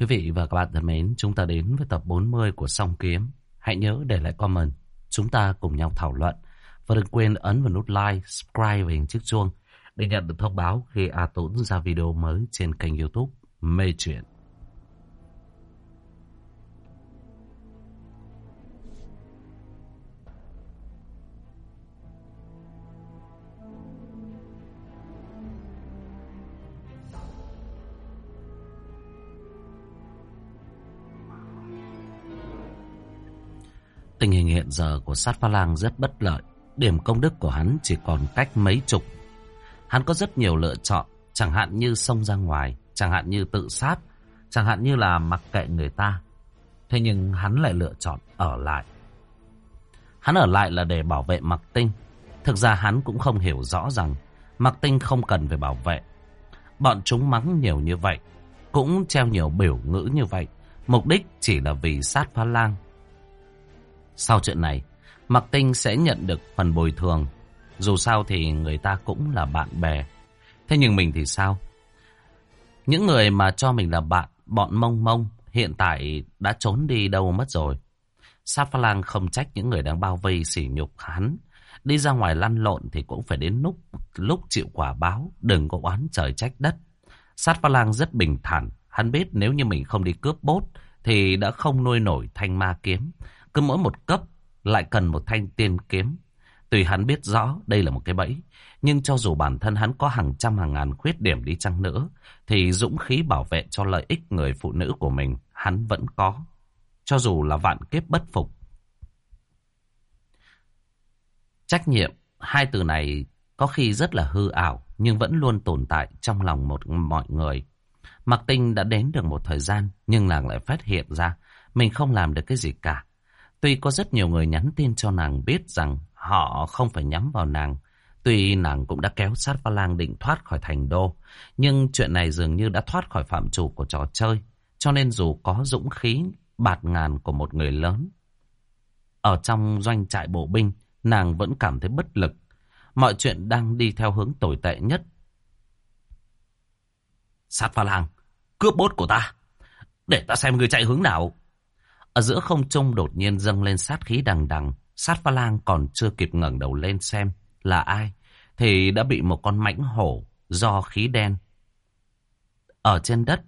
Quý vị và các bạn thân mến, chúng ta đến với tập 40 của Song Kiếm. Hãy nhớ để lại comment, chúng ta cùng nhau thảo luận. Và đừng quên ấn vào nút like, subscribe và hình chiếc chuông để nhận được thông báo khi A Tốn ra video mới trên kênh youtube Mê Chuyện. Hiện giờ của sát pha lang rất bất lợi. Điểm công đức của hắn chỉ còn cách mấy chục. Hắn có rất nhiều lựa chọn, chẳng hạn như xông ra ngoài, chẳng hạn như tự sát, chẳng hạn như là mặc kệ người ta. Thế nhưng hắn lại lựa chọn ở lại. Hắn ở lại là để bảo vệ Mặc Tinh. Thực ra hắn cũng không hiểu rõ rằng Mặc Tinh không cần phải bảo vệ. Bọn chúng mắng nhiều như vậy, cũng treo nhiều biểu ngữ như vậy. Mục đích chỉ là vì sát phá lang sau chuyện này, Mạc Tinh sẽ nhận được phần bồi thường. Dù sao thì người ta cũng là bạn bè. Thế nhưng mình thì sao? Những người mà cho mình là bạn, bọn mông mông, hiện tại đã trốn đi đâu mất rồi. Sát Pha Lang không trách những người đang bao vây sỉ nhục hắn. Đi ra ngoài lăn lộn thì cũng phải đến lúc, lúc chịu quả báo, đừng có oán trời trách đất. Sát Pha Lang rất bình thản, hắn biết nếu như mình không đi cướp bốt thì đã không nuôi nổi thanh ma kiếm. Cứ mỗi một cấp lại cần một thanh tiên kiếm. Tùy hắn biết rõ đây là một cái bẫy. Nhưng cho dù bản thân hắn có hàng trăm hàng ngàn khuyết điểm đi chăng nữa, thì dũng khí bảo vệ cho lợi ích người phụ nữ của mình, hắn vẫn có. Cho dù là vạn kiếp bất phục. Trách nhiệm, hai từ này có khi rất là hư ảo, nhưng vẫn luôn tồn tại trong lòng một mọi người. Mạc Tinh đã đến được một thời gian, nhưng nàng lại phát hiện ra mình không làm được cái gì cả. Tuy có rất nhiều người nhắn tin cho nàng biết rằng họ không phải nhắm vào nàng. Tuy nàng cũng đã kéo sát pha lang định thoát khỏi thành đô. Nhưng chuyện này dường như đã thoát khỏi phạm trù của trò chơi. Cho nên dù có dũng khí bạt ngàn của một người lớn. Ở trong doanh trại bộ binh, nàng vẫn cảm thấy bất lực. Mọi chuyện đang đi theo hướng tồi tệ nhất. Sát pha lang, cướp bốt của ta. Để ta xem người chạy hướng nào. Ở giữa không trung đột nhiên dâng lên sát khí đằng đằng. Sát pha lang còn chưa kịp ngẩng đầu lên xem là ai. Thì đã bị một con mãnh hổ do khí đen. Ở trên đất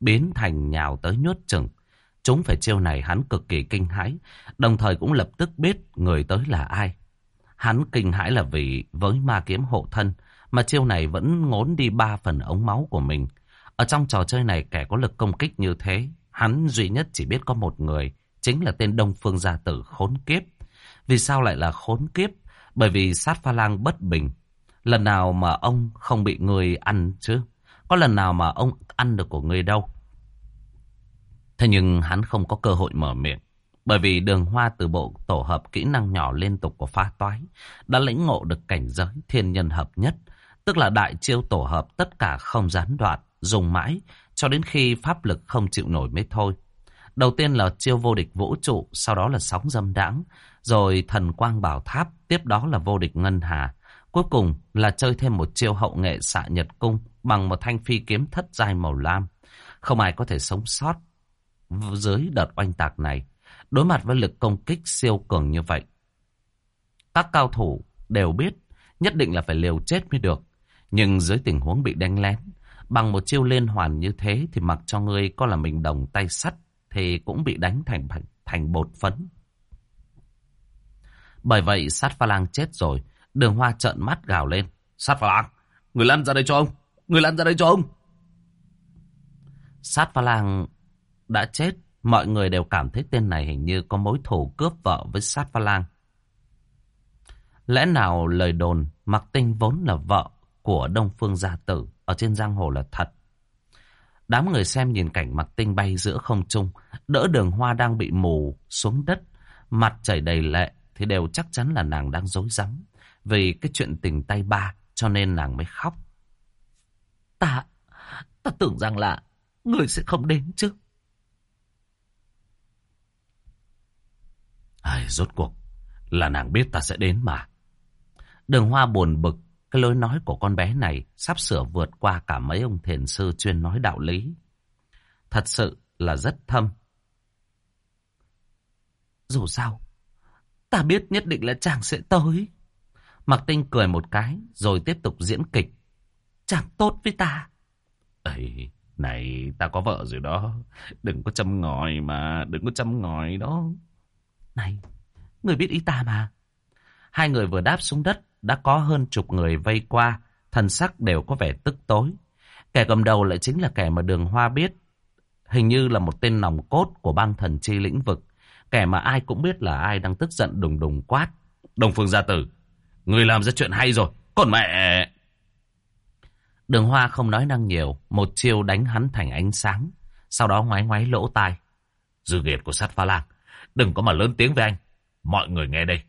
biến thành nhào tới nhốt chừng. Chúng phải chiêu này hắn cực kỳ kinh hãi. Đồng thời cũng lập tức biết người tới là ai. Hắn kinh hãi là vì với ma kiếm hộ thân. Mà chiêu này vẫn ngốn đi ba phần ống máu của mình. Ở trong trò chơi này kẻ có lực công kích như thế Hắn duy nhất chỉ biết có một người, chính là tên Đông Phương Gia Tử khốn kiếp. Vì sao lại là khốn kiếp? Bởi vì sát pha lang bất bình. Lần nào mà ông không bị người ăn chứ? Có lần nào mà ông ăn được của người đâu? Thế nhưng hắn không có cơ hội mở miệng. Bởi vì đường hoa từ bộ tổ hợp kỹ năng nhỏ liên tục của pha toái đã lĩnh ngộ được cảnh giới thiên nhân hợp nhất. Tức là đại chiêu tổ hợp tất cả không gián đoạn, dùng mãi cho đến khi pháp lực không chịu nổi mới thôi. Đầu tiên là chiêu vô địch vũ trụ, sau đó là sóng dâm đãng, rồi thần quang bảo tháp, tiếp đó là vô địch ngân hà. Cuối cùng là chơi thêm một chiêu hậu nghệ xạ nhật cung bằng một thanh phi kiếm thất giai màu lam. Không ai có thể sống sót dưới đợt oanh tạc này. Đối mặt với lực công kích siêu cường như vậy. Các cao thủ đều biết nhất định là phải liều chết mới được. Nhưng dưới tình huống bị đánh lén, Bằng một chiêu liên hoàn như thế thì mặc cho ngươi có là mình đồng tay sắt thì cũng bị đánh thành thành bột phấn. Bởi vậy sát pha lang chết rồi, đường hoa trợn mắt gào lên. Sát pha lang, người lăn ra đây cho ông, người lăn ra đây cho ông. Sát pha lang đã chết, mọi người đều cảm thấy tên này hình như có mối thù cướp vợ với sát pha lang. Lẽ nào lời đồn mặc tinh vốn là vợ của Đông Phương Gia Tử ở trên giang hồ là thật. Đám người xem nhìn cảnh mặc tinh bay giữa không trung, đỡ đường hoa đang bị mù xuống đất, mặt chảy đầy lệ thì đều chắc chắn là nàng đang dối rắm vì cái chuyện tình tay ba cho nên nàng mới khóc. Ta, ta tưởng rằng là người sẽ không đến chứ. Ai, rốt cuộc là nàng biết ta sẽ đến mà. Đường hoa buồn bực cái lối nói của con bé này sắp sửa vượt qua cả mấy ông thiền sư chuyên nói đạo lý. Thật sự, là rất thâm. Dù sao, ta biết nhất định là chàng sẽ tới. Mạc Tinh cười một cái, rồi tiếp tục diễn kịch. Chàng tốt với ta. Ây, này, ta có vợ rồi đó. Đừng có châm ngòi mà, đừng có châm ngòi đó. Này, người biết ý ta mà. Hai người vừa đáp xuống đất, đã có hơn chục người vây qua, thần sắc đều có vẻ tức tối. Kẻ cầm đầu lại chính là kẻ mà đường hoa biết. Hình như là một tên nòng cốt của bang thần chi lĩnh vực. Kẻ mà ai cũng biết là ai đang tức giận đùng đùng quát. Đồng phương gia tử, người làm ra chuyện hay rồi, còn mẹ... Đường hoa không nói năng nhiều, một chiêu đánh hắn thành ánh sáng. Sau đó ngoái ngoái lỗ tai. Dư nghiệt của sát pha lang, đừng có mà lớn tiếng với anh. Mọi người nghe đây,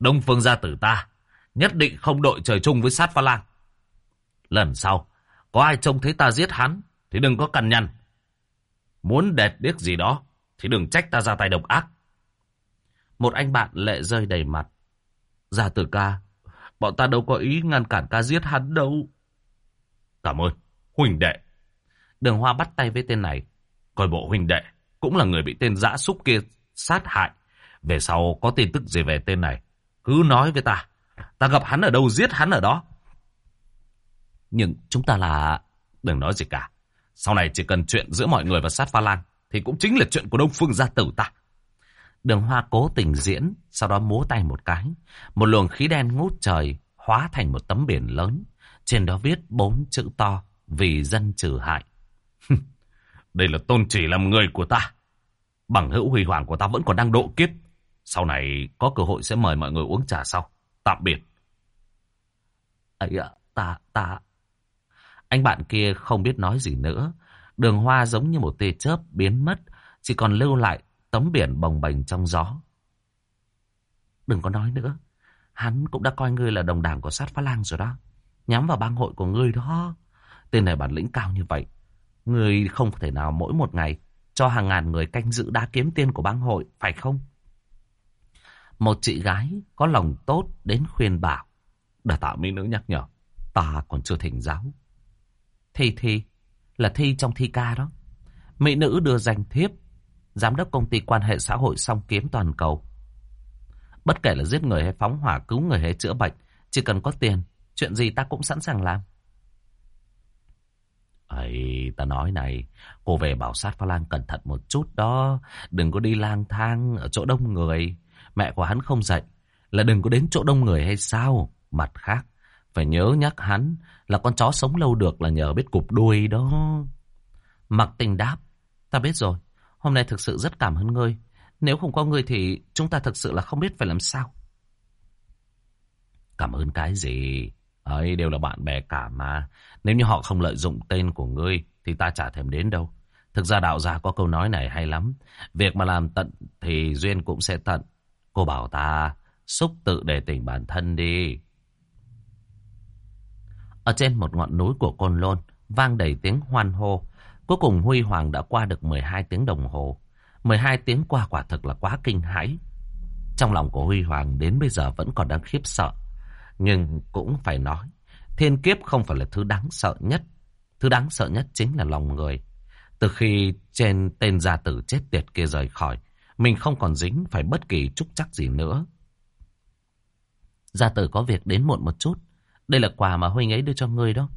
Đông phương gia tử ta nhất định không đội trời chung với sát pha lang. Lần sau, có ai trông thấy ta giết hắn thì đừng có cằn nhằn. Muốn đẹp điếc gì đó thì đừng trách ta ra tay độc ác. Một anh bạn lệ rơi đầy mặt. Gia tử ca, bọn ta đâu có ý ngăn cản ca giết hắn đâu. Cảm ơn, huynh đệ. Đường Hoa bắt tay với tên này. Coi bộ huynh đệ cũng là người bị tên dã súc kia sát hại. Về sau có tin tức gì về tên này, cứ nói với ta. Ta gặp hắn ở đâu giết hắn ở đó. Nhưng chúng ta là... Đừng nói gì cả. Sau này chỉ cần chuyện giữa mọi người và sát pha lan thì cũng chính là chuyện của Đông Phương gia tử ta. Đường Hoa cố tình diễn, sau đó múa tay một cái. Một luồng khí đen ngút trời hóa thành một tấm biển lớn. Trên đó viết bốn chữ to, vì dân trừ hại. Đây là tôn chỉ làm người của ta. Bằng hữu huy hoàng của ta vẫn còn đang độ kiếp. Sau này có cơ hội sẽ mời mọi người uống trà sau. Tạm biệt. ấy ạ, ta, ta. Anh bạn kia không biết nói gì nữa. Đường hoa giống như một tia chớp biến mất. Chỉ còn lưu lại tấm biển bồng bềnh trong gió. Đừng có nói nữa. Hắn cũng đã coi ngươi là đồng đảng của sát phá lang rồi đó. Nhắm vào bang hội của ngươi đó. Tên này bản lĩnh cao như vậy. Ngươi không thể nào mỗi một ngày cho hàng ngàn người canh giữ đá kiếm tiên của bang hội, phải không? Một chị gái có lòng tốt đến khuyên bảo. Đã tạo mỹ nữ nhắc nhở. Ta còn chưa thỉnh giáo. Thi thi là thi trong thi ca đó. Mỹ nữ đưa danh thiếp. Giám đốc công ty quan hệ xã hội song kiếm toàn cầu. Bất kể là giết người hay phóng hỏa cứu người hay chữa bệnh. Chỉ cần có tiền. Chuyện gì ta cũng sẵn sàng làm. Ấy, ta nói này, cô về bảo sát pha lang cẩn thận một chút đó. Đừng có đi lang thang ở chỗ đông người. Mẹ của hắn không dạy là đừng có đến chỗ đông người hay sao. Mặt khác, phải nhớ nhắc hắn là con chó sống lâu được là nhờ biết cụp đuôi đó. Mặc tình đáp, ta biết rồi. Hôm nay thực sự rất cảm ơn ngươi. Nếu không có ngươi thì chúng ta thực sự là không biết phải làm sao. Cảm ơn cái gì? Ấy đều là bạn bè cả mà. Nếu như họ không lợi dụng tên của ngươi thì ta chả thèm đến đâu. Thực ra đạo gia có câu nói này hay lắm. Việc mà làm tận thì duyên cũng sẽ tận. Cô bảo ta xúc tự để tỉnh bản thân đi. Ở trên một ngọn núi của Côn Lôn vang đầy tiếng hoan hô. Cuối cùng Huy Hoàng đã qua được 12 tiếng đồng hồ. 12 tiếng qua quả thực là quá kinh hãi. Trong lòng của Huy Hoàng đến bây giờ vẫn còn đang khiếp sợ. Nhưng cũng phải nói, thiên kiếp không phải là thứ đáng sợ nhất. Thứ đáng sợ nhất chính là lòng người. Từ khi trên tên gia tử chết tiệt kia rời khỏi, mình không còn dính phải bất kỳ trúc chắc gì nữa. Gia tử có việc đến muộn một chút. Đây là quà mà Huynh ấy đưa cho ngươi đó.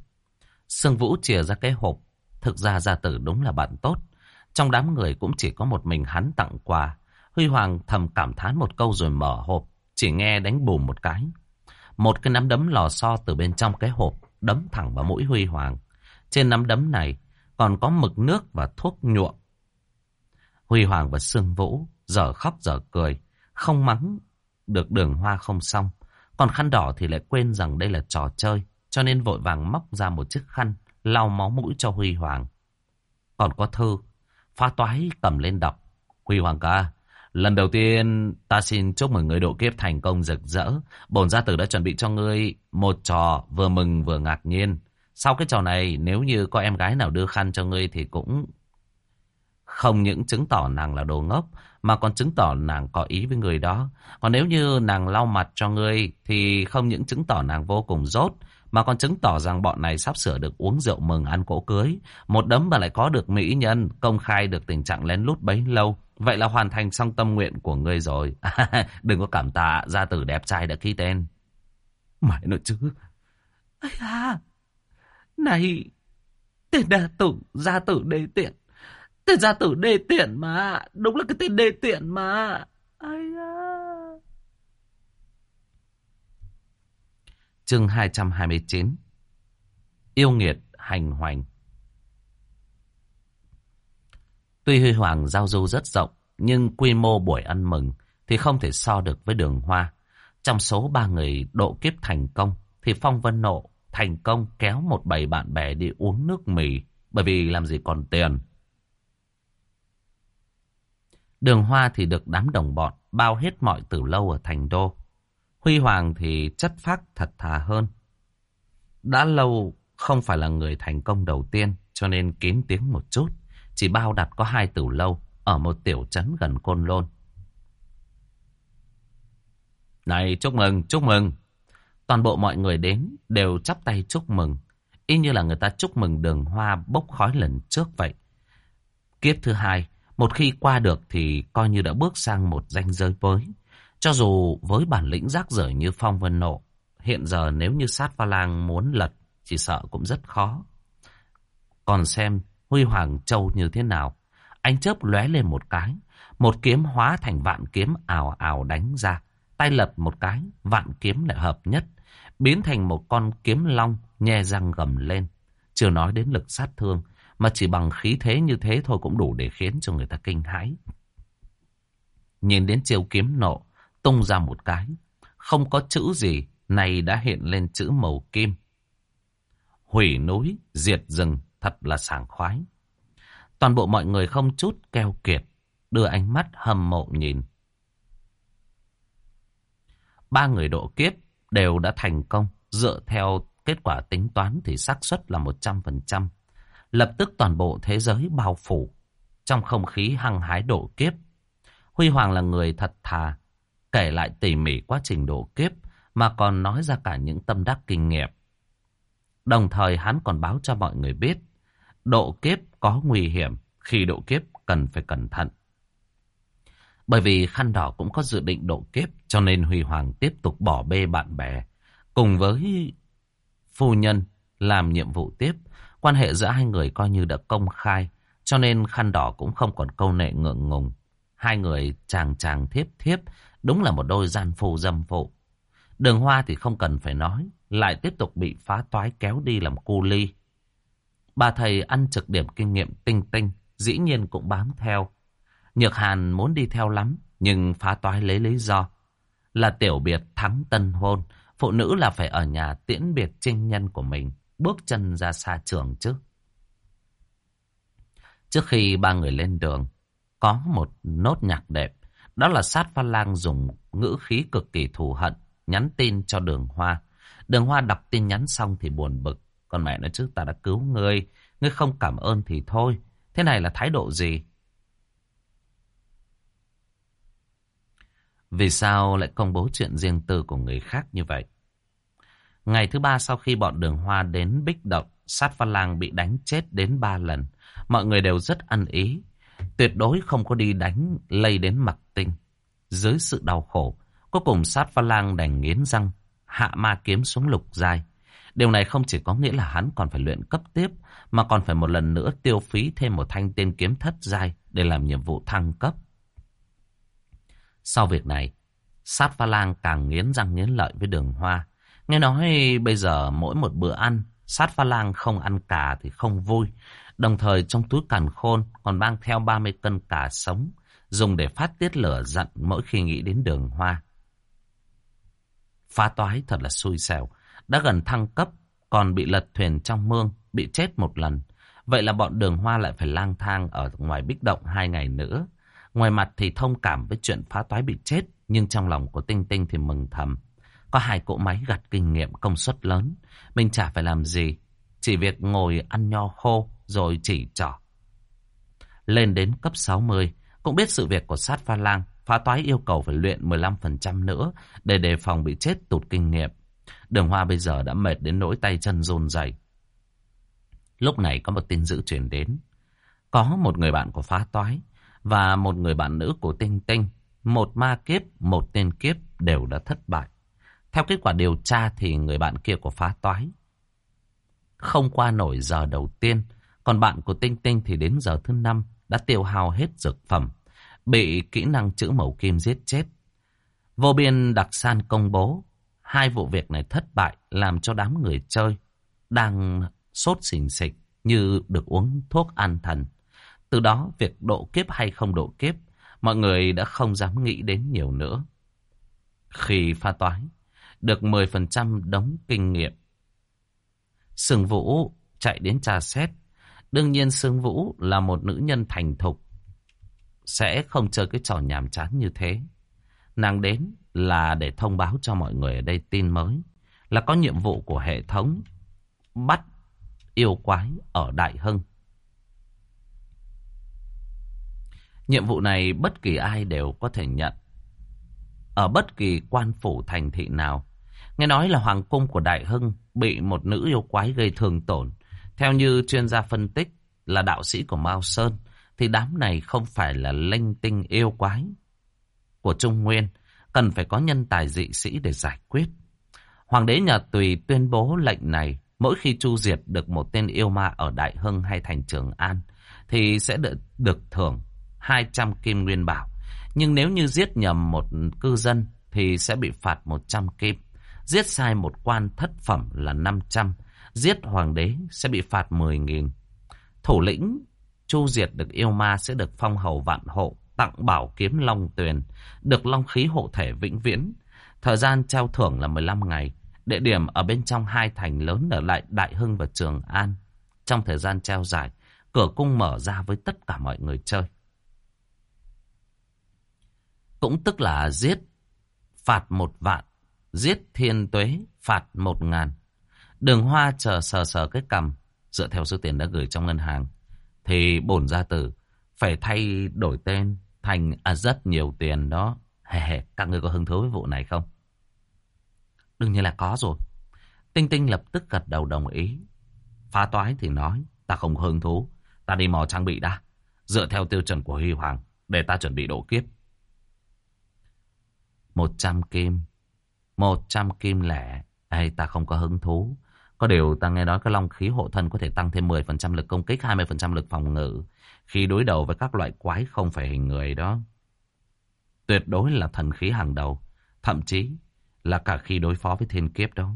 Sương Vũ chìa ra cái hộp. Thực ra gia tử đúng là bạn tốt. Trong đám người cũng chỉ có một mình hắn tặng quà. Huy Hoàng thầm cảm thán một câu rồi mở hộp. Chỉ nghe đánh bùm một cái. Một cái nắm đấm lò xo từ bên trong cái hộp, đấm thẳng vào mũi Huy Hoàng. Trên nắm đấm này còn có mực nước và thuốc nhuộm. Huy Hoàng và Sương Vũ giờ khóc giờ cười, không mắng được đường hoa không xong. Còn khăn đỏ thì lại quên rằng đây là trò chơi, cho nên vội vàng móc ra một chiếc khăn, lau máu mũi cho Huy Hoàng. Còn có thư, pha toái cầm lên đọc. Huy Hoàng ca, lần đầu tiên ta xin chúc mừng người độ kiếp thành công rực rỡ. Bổn gia tử đã chuẩn bị cho ngươi một trò vừa mừng vừa ngạc nhiên. Sau cái trò này, nếu như có em gái nào đưa khăn cho ngươi thì cũng không những chứng tỏ nàng là đồ ngốc, mà còn chứng tỏ nàng có ý với người đó. Còn nếu như nàng lau mặt cho ngươi, thì không những chứng tỏ nàng vô cùng rốt, mà còn chứng tỏ rằng bọn này sắp sửa được uống rượu mừng ăn cỗ cưới. Một đấm mà lại có được mỹ nhân, công khai được tình trạng lén lút bấy lâu. Vậy là hoàn thành xong tâm nguyện của ngươi rồi. Đừng có cảm tạ, gia tử đẹp trai đã ký tên. Mãi nữa chứ. Ây à, này, tên đa tử, gia tử đê tiện. Tên gia tử đê tiện mà, đúng là cái tên đê tiện mà. Ây da. Chương 229 Yêu nghiệt hành hoành Tuy Huy Hoàng giao du rất rộng, nhưng quy mô buổi ăn mừng thì không thể so được với đường hoa. Trong số ba người độ kiếp thành công, thì Phong Vân Nộ thành công kéo một bầy bạn bè đi uống nước mì, bởi vì làm gì còn tiền. Đường Hoa thì được đám đồng bọn bao hết mọi tử lâu ở thành đô. Huy Hoàng thì chất phác thật thà hơn. Đã lâu không phải là người thành công đầu tiên, cho nên kín tiếng một chút. Chỉ bao đặt có hai tử lâu ở một tiểu trấn gần Côn Lôn. Này, chúc mừng, chúc mừng. Toàn bộ mọi người đến đều chắp tay chúc mừng. Y như là người ta chúc mừng đường hoa bốc khói lần trước vậy. Kiếp thứ hai, một khi qua được thì coi như đã bước sang một danh giới mới. Cho dù với bản lĩnh rác rưởi như Phong Vân Nộ, hiện giờ nếu như sát pha lang muốn lật, chỉ sợ cũng rất khó. Còn xem Huy Hoàng Châu như thế nào, anh chớp lóe lên một cái, một kiếm hóa thành vạn kiếm ảo ảo đánh ra, tay lật một cái, vạn kiếm lại hợp nhất, biến thành một con kiếm long nhe răng gầm lên. Chưa nói đến lực sát thương, mà chỉ bằng khí thế như thế thôi cũng đủ để khiến cho người ta kinh hãi. Nhìn đến chiêu kiếm nộ, tung ra một cái. Không có chữ gì, này đã hiện lên chữ màu kim. Hủy núi, diệt rừng, thật là sảng khoái. Toàn bộ mọi người không chút keo kiệt, đưa ánh mắt hâm mộ nhìn. Ba người độ kiếp đều đã thành công, dựa theo kết quả tính toán thì xác suất là 100%. Lập tức toàn bộ thế giới bao phủ, trong không khí hăng hái độ kiếp. Huy Hoàng là người thật thà, kể lại tỉ mỉ quá trình độ kiếp mà còn nói ra cả những tâm đắc kinh nghiệm. Đồng thời hắn còn báo cho mọi người biết độ kiếp có nguy hiểm, khi độ kiếp cần phải cẩn thận. Bởi vì khăn đỏ cũng có dự định độ kiếp cho nên Huy Hoàng tiếp tục bỏ bê bạn bè cùng với phu nhân làm nhiệm vụ tiếp. Quan hệ giữa hai người coi như đã công khai cho nên khăn đỏ cũng không còn câu nệ ngượng ngùng. Hai người chàng chàng thiếp thiếp Đúng là một đôi gian phu dâm phụ. Đường hoa thì không cần phải nói, lại tiếp tục bị phá toái kéo đi làm cu ly. Bà thầy ăn trực điểm kinh nghiệm tinh tinh, dĩ nhiên cũng bám theo. Nhược Hàn muốn đi theo lắm, nhưng phá toái lấy lý do. Là tiểu biệt thắng tân hôn, phụ nữ là phải ở nhà tiễn biệt trinh nhân của mình, bước chân ra xa trường chứ. Trước khi ba người lên đường, có một nốt nhạc đẹp đó là sát pha lang dùng ngữ khí cực kỳ thù hận, nhắn tin cho đường hoa. Đường hoa đọc tin nhắn xong thì buồn bực. Còn mẹ nói chứ ta đã cứu ngươi, ngươi không cảm ơn thì thôi. Thế này là thái độ gì? Vì sao lại công bố chuyện riêng tư của người khác như vậy? Ngày thứ ba sau khi bọn đường hoa đến Bích Động, sát pha lang bị đánh chết đến ba lần. Mọi người đều rất ăn ý. Tuyệt đối không có đi đánh lây đến mặc tinh. Dưới sự đau khổ, cuối cùng sát pha lang đành nghiến răng, hạ ma kiếm xuống lục dài. Điều này không chỉ có nghĩa là hắn còn phải luyện cấp tiếp, mà còn phải một lần nữa tiêu phí thêm một thanh tên kiếm thất giai để làm nhiệm vụ thăng cấp. Sau việc này, sát pha lang càng nghiến răng nghiến lợi với đường hoa. Nghe nói bây giờ mỗi một bữa ăn, sát pha lang không ăn cà thì không vui. Đồng thời trong túi càn khôn còn mang theo 30 cân cà sống, dùng để phát tiết lửa giận mỗi khi nghĩ đến đường hoa. Phá toái thật là xui xẻo, đã gần thăng cấp, còn bị lật thuyền trong mương, bị chết một lần. Vậy là bọn đường hoa lại phải lang thang ở ngoài bích động hai ngày nữa. Ngoài mặt thì thông cảm với chuyện phá toái bị chết, nhưng trong lòng của Tinh Tinh thì mừng thầm. Có hai cỗ máy gặt kinh nghiệm công suất lớn, mình chả phải làm gì, chỉ việc ngồi ăn nho khô rồi chỉ trỏ. Lên đến cấp 60, cũng biết sự việc của sát pha lang, phá toái yêu cầu phải luyện 15% nữa để đề phòng bị chết tụt kinh nghiệm. Đường Hoa bây giờ đã mệt đến nỗi tay chân run rẩy. Lúc này có một tin dữ truyền đến. Có một người bạn của phá toái và một người bạn nữ của Tinh Tinh. Một ma kiếp, một tên kiếp đều đã thất bại. Theo kết quả điều tra thì người bạn kia của phá toái không qua nổi giờ đầu tiên. Còn bạn của Tinh Tinh thì đến giờ thứ năm đã tiêu hao hết dược phẩm. Bị kỹ năng chữ màu kim giết chết. Vô biên đặc san công bố. Hai vụ việc này thất bại làm cho đám người chơi đang sốt xình xịch như được uống thuốc an thần. Từ đó việc độ kiếp hay không độ kiếp mọi người đã không dám nghĩ đến nhiều nữa. Khi pha toái, được 10% đóng kinh nghiệm. Sương Vũ chạy đến trà xét. Đương nhiên Sương Vũ là một nữ nhân thành thục. Sẽ không chơi cái trò nhàm chán như thế. Nàng đến là để thông báo cho mọi người ở đây tin mới. Là có nhiệm vụ của hệ thống bắt yêu quái ở Đại Hưng. Nhiệm vụ này bất kỳ ai đều có thể nhận. Ở bất kỳ quan phủ thành thị nào. Nghe nói là hoàng cung của Đại Hưng bị một nữ yêu quái gây thương tổn. Theo như chuyên gia phân tích là đạo sĩ của Mao Sơn, thì đám này không phải là linh tinh yêu quái của Trung Nguyên, cần phải có nhân tài dị sĩ để giải quyết. Hoàng đế nhà Tùy tuyên bố lệnh này, mỗi khi chu diệt được một tên yêu ma ở Đại Hưng hay thành Trường An, thì sẽ được, được thưởng 200 kim nguyên bảo. Nhưng nếu như giết nhầm một cư dân thì sẽ bị phạt 100 kim. Giết sai một quan thất phẩm là 500. Giết hoàng đế sẽ bị phạt 10.000. Thủ lĩnh chu diệt được yêu ma sẽ được phong hầu vạn hộ, tặng bảo kiếm long tuyền, được long khí hộ thể vĩnh viễn. Thời gian trao thưởng là 15 ngày. Địa điểm ở bên trong hai thành lớn ở lại Đại Hưng và Trường An. Trong thời gian treo dài, cửa cung mở ra với tất cả mọi người chơi. Cũng tức là giết, phạt một vạn, giết thiên tuế, phạt một ngàn. Đường hoa chờ sờ sờ cái cầm, dựa theo số tiền đã gửi trong ngân hàng. Thì bổn gia tử phải thay đổi tên thành à, rất nhiều tiền đó. Hề hề, các người có hứng thú với vụ này không? Đương nhiên là có rồi. Tinh Tinh lập tức gật đầu đồng ý. Phá toái thì nói, ta không hứng thú. Ta đi mò trang bị đã. Dựa theo tiêu chuẩn của Huy Hoàng, để ta chuẩn bị độ kiếp. Một trăm kim. Một trăm kim lẻ. Ê, ta không có hứng thú. Có điều ta nghe nói cái long khí hộ thân có thể tăng thêm 10% lực công kích, 20% lực phòng ngự. Khi đối đầu với các loại quái không phải hình người đó. Tuyệt đối là thần khí hàng đầu. Thậm chí là cả khi đối phó với thiên kiếp đó.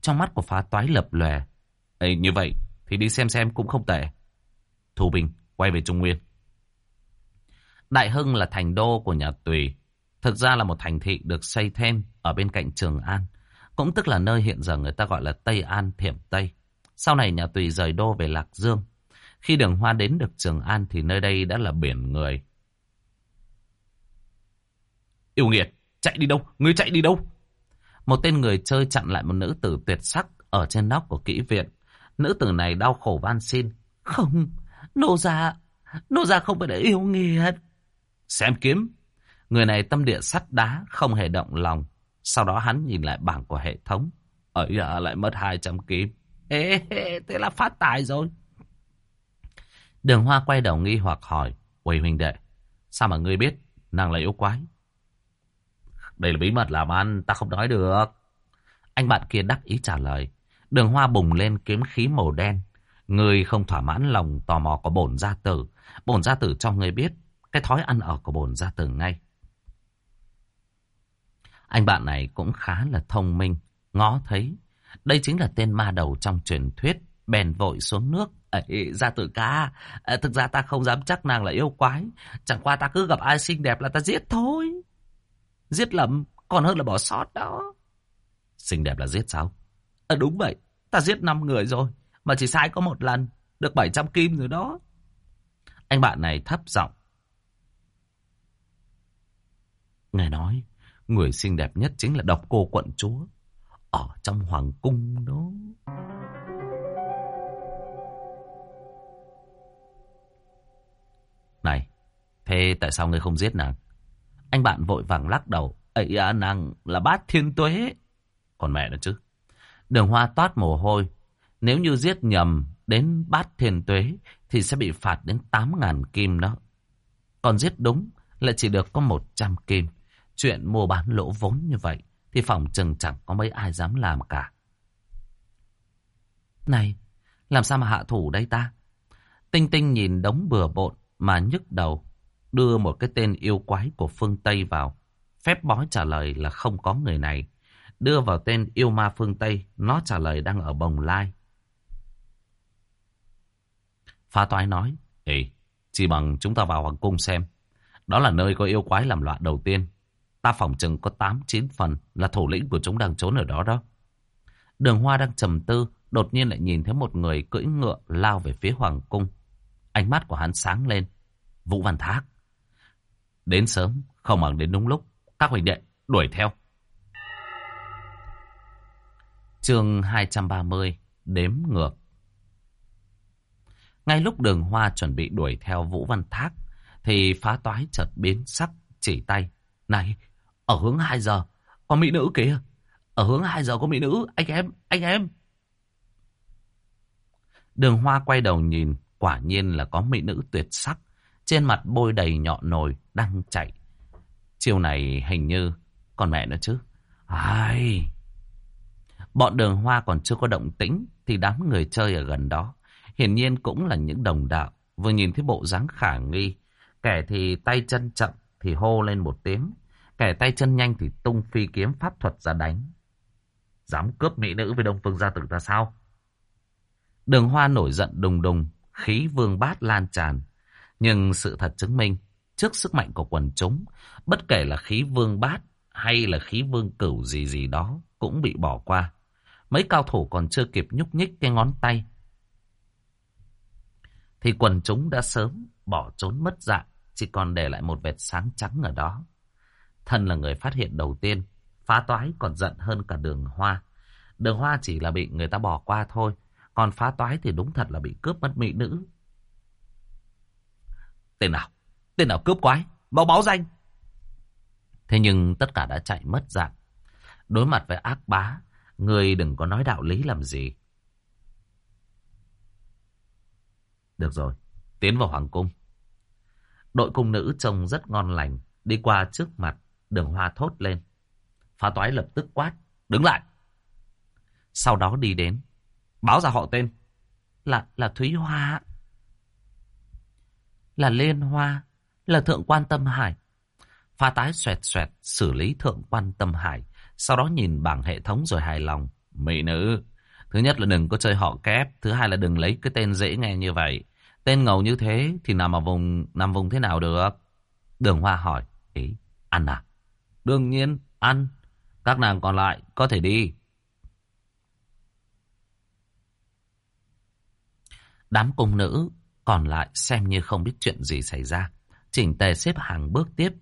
Trong mắt của phá toái lập lòe. Ê, như vậy thì đi xem xem cũng không tệ. Thu Bình quay về Trung Nguyên. Đại Hưng là thành đô của nhà Tùy. Thực ra là một thành thị được xây thêm ở bên cạnh Trường An. Cũng tức là nơi hiện giờ người ta gọi là Tây An Thiểm Tây. Sau này nhà Tùy rời đô về Lạc Dương. Khi đường hoa đến được Trường An thì nơi đây đã là biển người. Yêu nghiệt, chạy đi đâu? Ngươi chạy đi đâu? Một tên người chơi chặn lại một nữ tử tuyệt sắc ở trên nóc của kỹ viện. Nữ tử này đau khổ van xin. Không, nô gia, nô gia không phải là yêu nghiệt. Xem kiếm. Người này tâm địa sắt đá, không hề động lòng. Sau đó hắn nhìn lại bảng của hệ thống. Ở giờ à, lại mất 200 kim. Ê, thế là phát tài rồi. Đường Hoa quay đầu nghi hoặc hỏi. Quầy huynh đệ, sao mà ngươi biết nàng là yêu quái? Đây là bí mật làm ăn, ta không nói được. Anh bạn kia đắc ý trả lời. Đường Hoa bùng lên kiếm khí màu đen. Người không thỏa mãn lòng tò mò của bổn gia tử. Bổn gia tử cho người biết cái thói ăn ở của bổn gia tử ngay. Anh bạn này cũng khá là thông minh, ngó thấy. Đây chính là tên ma đầu trong truyền thuyết, bèn vội xuống nước. Ấy, gia tử ca, à, thực ra ta không dám chắc nàng là yêu quái. Chẳng qua ta cứ gặp ai xinh đẹp là ta giết thôi. Giết lầm còn hơn là bỏ sót đó. Xinh đẹp là giết sao? À, đúng vậy, ta giết 5 người rồi, mà chỉ sai có một lần, được 700 kim rồi đó. Anh bạn này thấp giọng. Nghe nói, Người xinh đẹp nhất chính là độc cô quận chúa. Ở trong hoàng cung đó. Này, thế tại sao ngươi không giết nàng? Anh bạn vội vàng lắc đầu. ấy à, nàng là bát thiên tuế. Còn mẹ nữa chứ. Đường hoa toát mồ hôi. Nếu như giết nhầm đến bát thiên tuế thì sẽ bị phạt đến 8.000 kim đó. Còn giết đúng lại chỉ được có 100 kim. Chuyện mua bán lỗ vốn như vậy thì phòng chừng chẳng có mấy ai dám làm cả. Này, làm sao mà hạ thủ đây ta? Tinh Tinh nhìn đống bừa bộn mà nhức đầu, đưa một cái tên yêu quái của phương Tây vào. Phép bói trả lời là không có người này. Đưa vào tên yêu ma phương Tây, nó trả lời đang ở Bồng Lai. Phá toái nói, Ê, chỉ bằng chúng ta vào hoàng cung xem. Đó là nơi có yêu quái làm loạn đầu tiên. Ta phỏng chừng có 8-9 phần là thủ lĩnh của chúng đang trốn ở đó đó. Đường Hoa đang trầm tư, đột nhiên lại nhìn thấy một người cưỡi ngựa lao về phía hoàng cung. Ánh mắt của hắn sáng lên. Vũ Văn Thác. Đến sớm, không bằng đến đúng lúc. Các huynh đệ, đuổi theo. chương 230, đếm ngược. Ngay lúc đường hoa chuẩn bị đuổi theo Vũ Văn Thác, thì phá toái chợt biến sắc, chỉ tay. Này, ở hướng 2 giờ, có mỹ nữ kìa. Ở hướng 2 giờ có mỹ nữ, anh em, anh em. Đường hoa quay đầu nhìn, quả nhiên là có mỹ nữ tuyệt sắc. Trên mặt bôi đầy nhọ nồi, đang chạy. Chiều này hình như, còn mẹ nữa chứ. Ai... Bọn đường hoa còn chưa có động tĩnh thì đám người chơi ở gần đó. Hiển nhiên cũng là những đồng đạo. Vừa nhìn thấy bộ dáng khả nghi. Kẻ thì tay chân chậm thì hô lên một tiếng. Kẻ tay chân nhanh thì tung phi kiếm pháp thuật ra đánh. Dám cướp mỹ nữ với Đông Phương gia tử ta sao? Đường hoa nổi giận đùng đùng, khí vương bát lan tràn. Nhưng sự thật chứng minh, trước sức mạnh của quần chúng, bất kể là khí vương bát hay là khí vương cửu gì gì đó cũng bị bỏ qua. Mấy cao thủ còn chưa kịp nhúc nhích cái ngón tay. Thì quần chúng đã sớm bỏ trốn mất dạng, chỉ còn để lại một vệt sáng trắng ở đó. Thân là người phát hiện đầu tiên, phá toái còn giận hơn cả đường hoa. Đường hoa chỉ là bị người ta bỏ qua thôi, còn phá toái thì đúng thật là bị cướp mất mỹ nữ. Tên nào? Tên nào cướp quái? Mau báo danh! Thế nhưng tất cả đã chạy mất dạng. Đối mặt với ác bá, người đừng có nói đạo lý làm gì. Được rồi, tiến vào hoàng cung. Đội cung nữ trông rất ngon lành, đi qua trước mặt, đường hoa thốt lên. Phá toái lập tức quát, đứng lại. Sau đó đi đến, báo ra họ tên. Là, là Thúy Hoa. Là Liên Hoa, là Thượng quan Tâm Hải. Pha tái xoẹt xoẹt xử lý Thượng quan Tâm Hải. Sau đó nhìn bảng hệ thống rồi hài lòng. Mỹ nữ, thứ nhất là đừng có chơi họ kép. Thứ hai là đừng lấy cái tên dễ nghe như vậy. Tên ngầu như thế thì nằm ở vùng nằm vùng thế nào được? Đường Hoa hỏi. Ý, ăn à? Đương nhiên, ăn. Các nàng còn lại có thể đi. Đám cung nữ còn lại xem như không biết chuyện gì xảy ra. Chỉnh tề xếp hàng bước tiếp.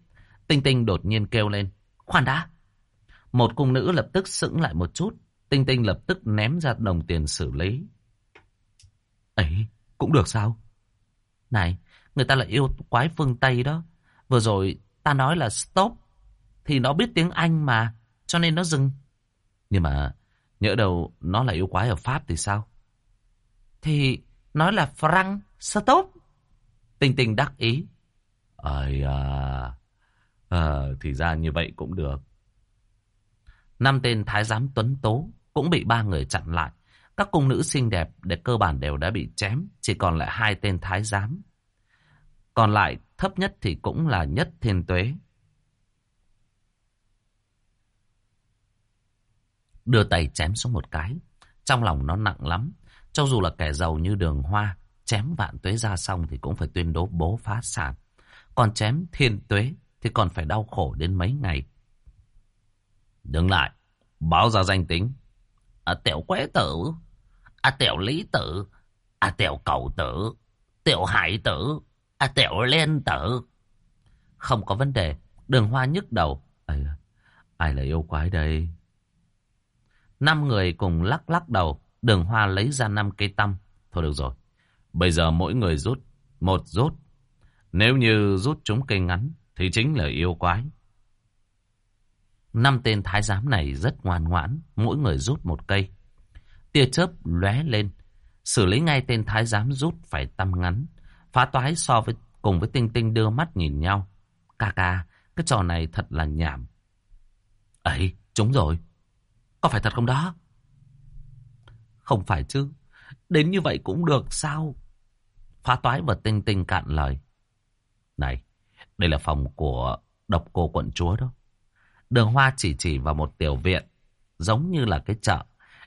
Tinh Tinh đột nhiên kêu lên. Khoan đã. Một cung nữ lập tức sững lại một chút. Tinh Tinh lập tức ném ra đồng tiền xử lý. Ấy, cũng được sao? Này, người ta lại yêu quái phương Tây đó. Vừa rồi ta nói là stop. Thì nó biết tiếng Anh mà. Cho nên nó dừng. Nhưng mà nhỡ đầu nó là yêu quái ở Pháp thì sao? Thì nói là Frank stop. tình tình đắc ý. Ây à, à, thì ra như vậy cũng được. Năm tên thái giám tuấn tố cũng bị ba người chặn lại. Các cung nữ xinh đẹp để cơ bản đều đã bị chém, chỉ còn lại hai tên thái giám. Còn lại thấp nhất thì cũng là nhất thiên tuế. Đưa tay chém xuống một cái, trong lòng nó nặng lắm. Cho dù là kẻ giàu như đường hoa, chém vạn tuế ra xong thì cũng phải tuyên đố bố phá sản. Còn chém thiên tuế thì còn phải đau khổ đến mấy ngày. Đứng lại, báo ra danh tính. À, tiểu quế tử, à, tiểu lý tử, à, tiểu cầu tử, tiểu hải tử, à, tiểu liên tử. Không có vấn đề, đường hoa nhức đầu. Ai là yêu quái đây? Năm người cùng lắc lắc đầu, đường hoa lấy ra năm cây tăm. Thôi được rồi, bây giờ mỗi người rút, một rút. Nếu như rút chúng cây ngắn, thì chính là yêu quái. Năm tên thái giám này rất ngoan ngoãn, mỗi người rút một cây. Tia chớp lóe lên, xử lý ngay tên thái giám rút phải tăm ngắn. Phá toái so với cùng với Tinh Tinh đưa mắt nhìn nhau. Cà cà, cái trò này thật là nhảm. Ấy, chúng rồi. Có phải thật không đó? Không phải chứ. Đến như vậy cũng được sao? Phá toái và Tinh Tinh cạn lời. Này, đây là phòng của độc cô quận chúa đó. Đường Hoa chỉ chỉ vào một tiểu viện, giống như là cái chợ.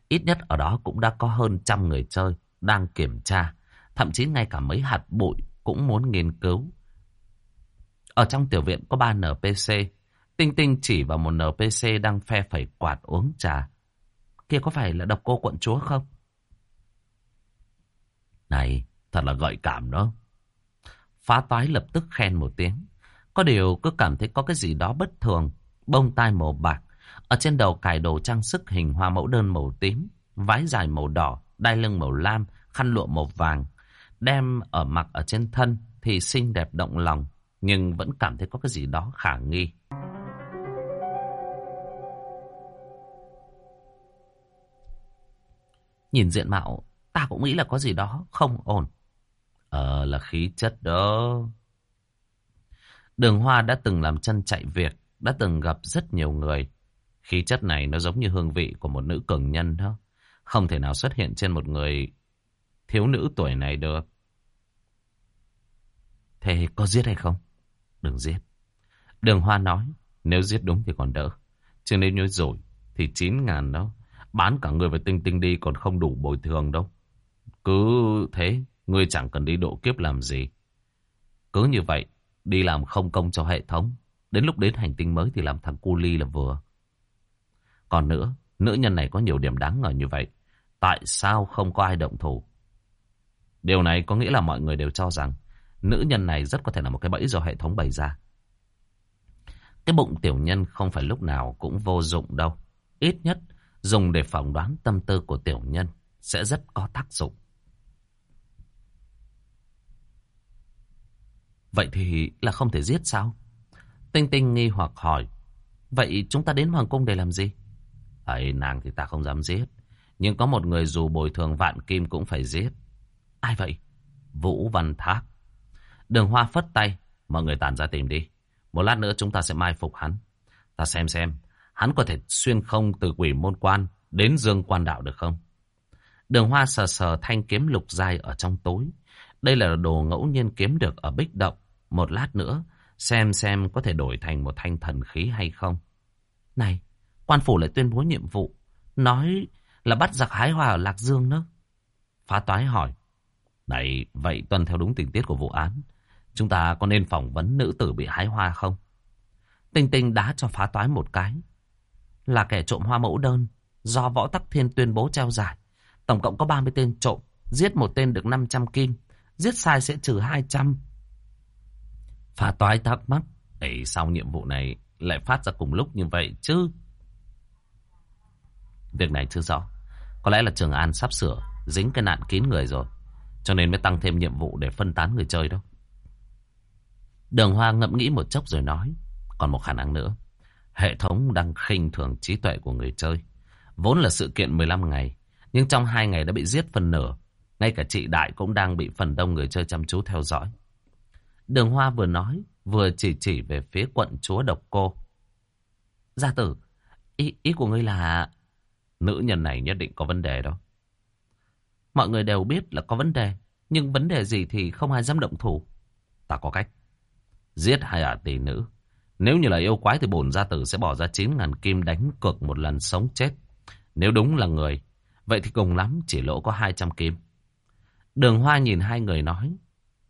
Ít nhất ở đó cũng đã có hơn trăm người chơi đang kiểm tra. Thậm chí ngay cả mấy hạt bụi cũng muốn nghiên cứu. Ở trong tiểu viện có ba NPC. Tinh Tinh chỉ vào một NPC đang phe phẩy quạt uống trà. Kia có phải là độc cô quận chúa không? Này, thật là gợi cảm đó. Phá toái lập tức khen một tiếng. Có điều cứ cảm thấy có cái gì đó bất thường. Bông tai màu bạc. Ở trên đầu cài đồ trang sức hình hoa mẫu đơn màu tím. Vái dài màu đỏ. Đai lưng màu lam. Khăn lụa màu vàng. Đem ở mặc ở trên thân thì xinh đẹp động lòng. Nhưng vẫn cảm thấy có cái gì đó khả nghi. Nhìn diện mạo ta cũng nghĩ là có gì đó không ổn. Ờ là khí chất đó. Đường Hoa đã từng làm chân chạy việc đã từng gặp rất nhiều người. Khí chất này nó giống như hương vị của một nữ cường nhân đó. Không thể nào xuất hiện trên một người thiếu nữ tuổi này được. Thế có giết hay không? Đừng giết. Đường Hoa nói, nếu giết đúng thì còn đỡ. Chứ nếu nhối rồi thì 9 ngàn đó. Bán cả người và tinh tinh đi còn không đủ bồi thường đâu. Cứ thế, ngươi chẳng cần đi độ kiếp làm gì. Cứ như vậy, đi làm không công cho hệ thống. Đến lúc đến hành tinh mới thì làm thằng cu ly là vừa. Còn nữa, nữ nhân này có nhiều điểm đáng ngờ như vậy. Tại sao không có ai động thủ? Điều này có nghĩa là mọi người đều cho rằng nữ nhân này rất có thể là một cái bẫy do hệ thống bày ra. Cái bụng tiểu nhân không phải lúc nào cũng vô dụng đâu. Ít nhất dùng để phỏng đoán tâm tư của tiểu nhân sẽ rất có tác dụng. Vậy thì là không thể giết sao? Tinh Tinh nghi hoặc hỏi. Vậy chúng ta đến Hoàng Cung để làm gì? Ấy, nàng thì ta không dám giết. Nhưng có một người dù bồi thường vạn kim cũng phải giết. Ai vậy? Vũ Văn Thác. Đường Hoa phất tay. Mọi người tàn ra tìm đi. Một lát nữa chúng ta sẽ mai phục hắn. Ta xem xem. Hắn có thể xuyên không từ quỷ môn quan đến dương quan đạo được không? Đường Hoa sờ sờ thanh kiếm lục dài ở trong tối. Đây là đồ ngẫu nhiên kiếm được ở Bích Động. Một lát nữa, xem xem có thể đổi thành một thanh thần khí hay không. Này, quan phủ lại tuyên bố nhiệm vụ. Nói là bắt giặc hái hoa ở Lạc Dương nữa. Phá toái hỏi. Này, vậy tuân theo đúng tình tiết của vụ án. Chúng ta có nên phỏng vấn nữ tử bị hái hoa không? Tinh tinh đá cho phá toái một cái. Là kẻ trộm hoa mẫu đơn. Do võ tắc thiên tuyên bố treo giải. Tổng cộng có 30 tên trộm. Giết một tên được 500 kim. Giết sai sẽ trừ 200. Phá toái thắc mắc. Ấy sao nhiệm vụ này lại phát ra cùng lúc như vậy chứ? Việc này chưa rõ. Có lẽ là Trường An sắp sửa dính cái nạn kín người rồi. Cho nên mới tăng thêm nhiệm vụ để phân tán người chơi đó. Đường Hoa ngẫm nghĩ một chốc rồi nói. Còn một khả năng nữa. Hệ thống đang khinh thường trí tuệ của người chơi. Vốn là sự kiện 15 ngày. Nhưng trong hai ngày đã bị giết phần nửa. Ngay cả chị Đại cũng đang bị phần đông người chơi chăm chú theo dõi. Đường Hoa vừa nói, vừa chỉ chỉ về phía quận chúa độc cô. Gia tử, ý, ý của ngươi là... Nữ nhân này nhất định có vấn đề đó. Mọi người đều biết là có vấn đề, nhưng vấn đề gì thì không ai dám động thủ. Ta có cách. Giết hai ả tỷ nữ. Nếu như là yêu quái thì bổn gia tử sẽ bỏ ra 9.000 kim đánh cược một lần sống chết. Nếu đúng là người, vậy thì cùng lắm chỉ lỗ có 200 kim. Đường Hoa nhìn hai người nói,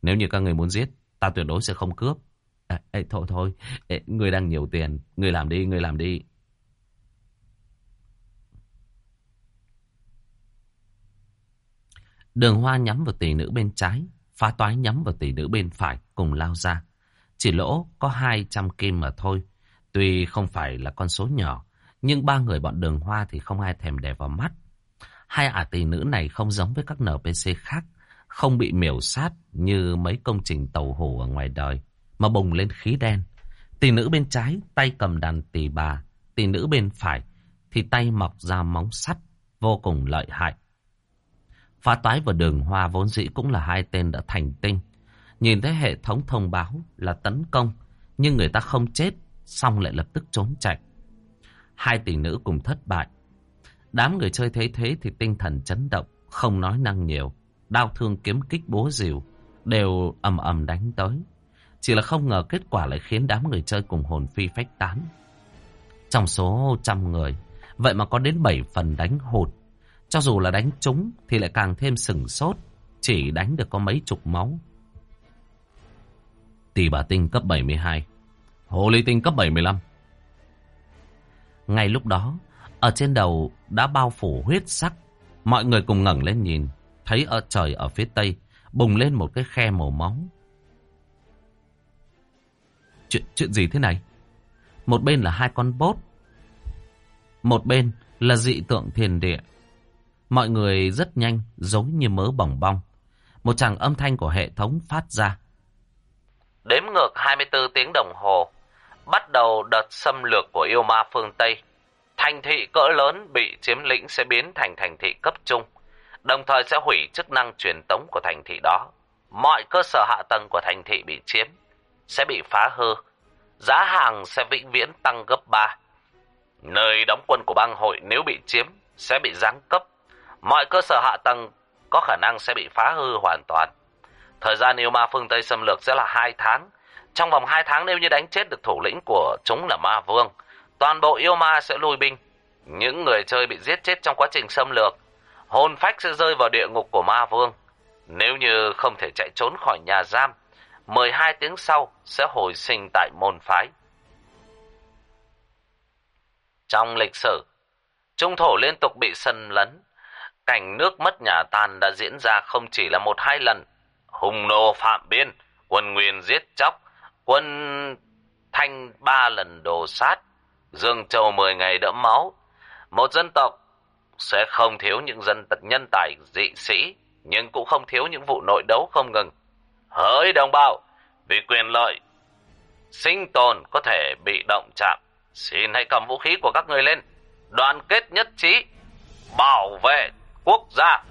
nếu như các người muốn giết, ta tuyệt đối sẽ không cướp. À, ê, thôi thôi, ê, người đang nhiều tiền, người làm đi, người làm đi. Đường Hoa nhắm vào tỷ nữ bên trái, phá toái nhắm vào tỷ nữ bên phải, cùng lao ra. Chỉ lỗ có 200 kim mà thôi. Tuy không phải là con số nhỏ, nhưng ba người bọn đường Hoa thì không ai thèm để vào mắt. Hai ả tỷ nữ này không giống với các NPC khác, không bị miểu sát như mấy công trình tàu hủ ở ngoài đời, mà bùng lên khí đen. Tỷ nữ bên trái tay cầm đàn tỷ bà, tỷ nữ bên phải thì tay mọc ra móng sắt vô cùng lợi hại. Phá toái và đường hoa vốn dĩ cũng là hai tên đã thành tinh. Nhìn thấy hệ thống thông báo là tấn công, nhưng người ta không chết, xong lại lập tức trốn chạy. Hai tỷ nữ cùng thất bại. Đám người chơi thấy thế thì tinh thần chấn động, không nói năng nhiều. Đao thương kiếm kích bố rìu đều ầm ầm đánh tới. Chỉ là không ngờ kết quả lại khiến đám người chơi cùng hồn phi phách tán. Trong số trăm người, vậy mà có đến bảy phần đánh hụt. Cho dù là đánh trúng thì lại càng thêm sừng sốt, chỉ đánh được có mấy chục máu. Tỷ bà tinh cấp 72, hồ ly tinh cấp 75. Ngay lúc đó, ở trên đầu đã bao phủ huyết sắc. Mọi người cùng ngẩng lên nhìn, thấy ở trời ở phía tây bùng lên một cái khe màu máu. Chuyện, chuyện gì thế này? Một bên là hai con bốt, một bên là dị tượng thiền địa. Mọi người rất nhanh, giống như mớ bỏng bong. Một tràng âm thanh của hệ thống phát ra. Đếm ngược 24 tiếng đồng hồ, bắt đầu đợt xâm lược của yêu ma phương Tây. Thành thị cỡ lớn bị chiếm lĩnh sẽ biến thành thành thị cấp trung, đồng thời sẽ hủy chức năng truyền tống của thành thị đó. Mọi cơ sở hạ tầng của thành thị bị chiếm, sẽ bị phá hư. Giá hàng sẽ vĩnh viễn tăng gấp 3. Nơi đóng quân của bang hội nếu bị chiếm sẽ bị giáng cấp. Mọi cơ sở hạ tầng có khả năng sẽ bị phá hư hoàn toàn. Thời gian yêu ma phương Tây xâm lược sẽ là 2 tháng. Trong vòng 2 tháng nếu như đánh chết được thủ lĩnh của chúng là ma vương, toàn bộ yêu ma sẽ lui binh. Những người chơi bị giết chết trong quá trình xâm lược, hồn phách sẽ rơi vào địa ngục của ma vương. Nếu như không thể chạy trốn khỏi nhà giam, 12 tiếng sau sẽ hồi sinh tại môn phái. Trong lịch sử, trung thổ liên tục bị sân lấn. Cảnh nước mất nhà tan đã diễn ra không chỉ là một hai lần. Hùng nô phạm biên, quân nguyên giết chóc, quân thanh ba lần đồ sát, Dương Châu mười ngày đẫm máu. Một dân tộc sẽ không thiếu những dân tộc nhân tài dị sĩ, nhưng cũng không thiếu những vụ nội đấu không ngừng. Hỡi đồng bào, vì quyền lợi, sinh tồn có thể bị động chạm Xin hãy cầm vũ khí của các người lên. Đoàn kết nhất trí. Bảo vệ quốc gia.